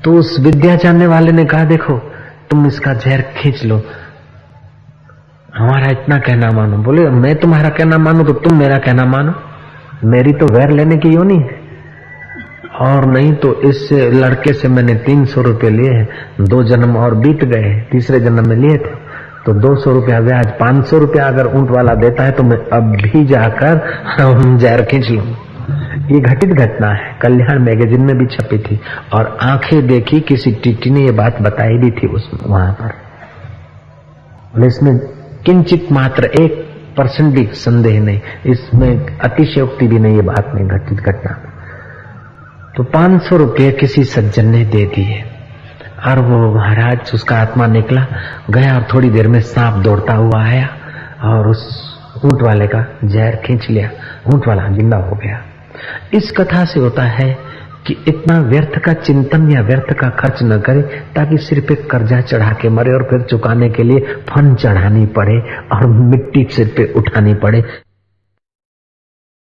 तो उस विद्या जानने वाले ने कहा, देखो, तुम इसका जहर खींच लो। हमारा इतना कहना मानो। बोले, मैं तुम्हारा कहना मानू तो तुम मेरा कहना मानो। मेरी तो वैर लेने की योनी है। और नहीं तो इस लड़के से मैंने तीन सौ रुपये लिए हैं। दो जन्म और बीत गए हैं। तीसरे जन्म में लिए थे। तो दो सौ रुपया ब्याज, पाँच सौ रुपया अगर ऊँट वाला देता है तो मैं अब भी जाकर जहर खींच लूँगा। ये घटित घटना है। कल्याण मैगजीन में भी छपी थी और आँखें देखी किसी टीटी ने ये बात बताई भी थी उस वहाँ पर। इसमें किंचित मात्र एक परसेंट भी संदेह नहीं, इसमें अतिशयोक्ति भी नहीं ये बात नहीं घटित घटना। तो पाँच सौ रुपये किसी सज्जन ने दे दिए और वो महाराज, उसका आत्मा निकला, गया और थोड़ी देर में सांप दौड़ता हुआ आया और उस ऊँट वाले का जहर खींच लिया, ऊँट वाला ज़िंदा हो गया। इस कथा से होता है कि इतना व्यर्थ का चिंतन या व्यर्थ का खर्च न करे, ताकि सिर्फ़ एक कर्जा चढ़ा के मरे और फिर चुकाने के लिए फन चढ़ानी पड़े और मिट्टी सिर पे उठानी पड़े।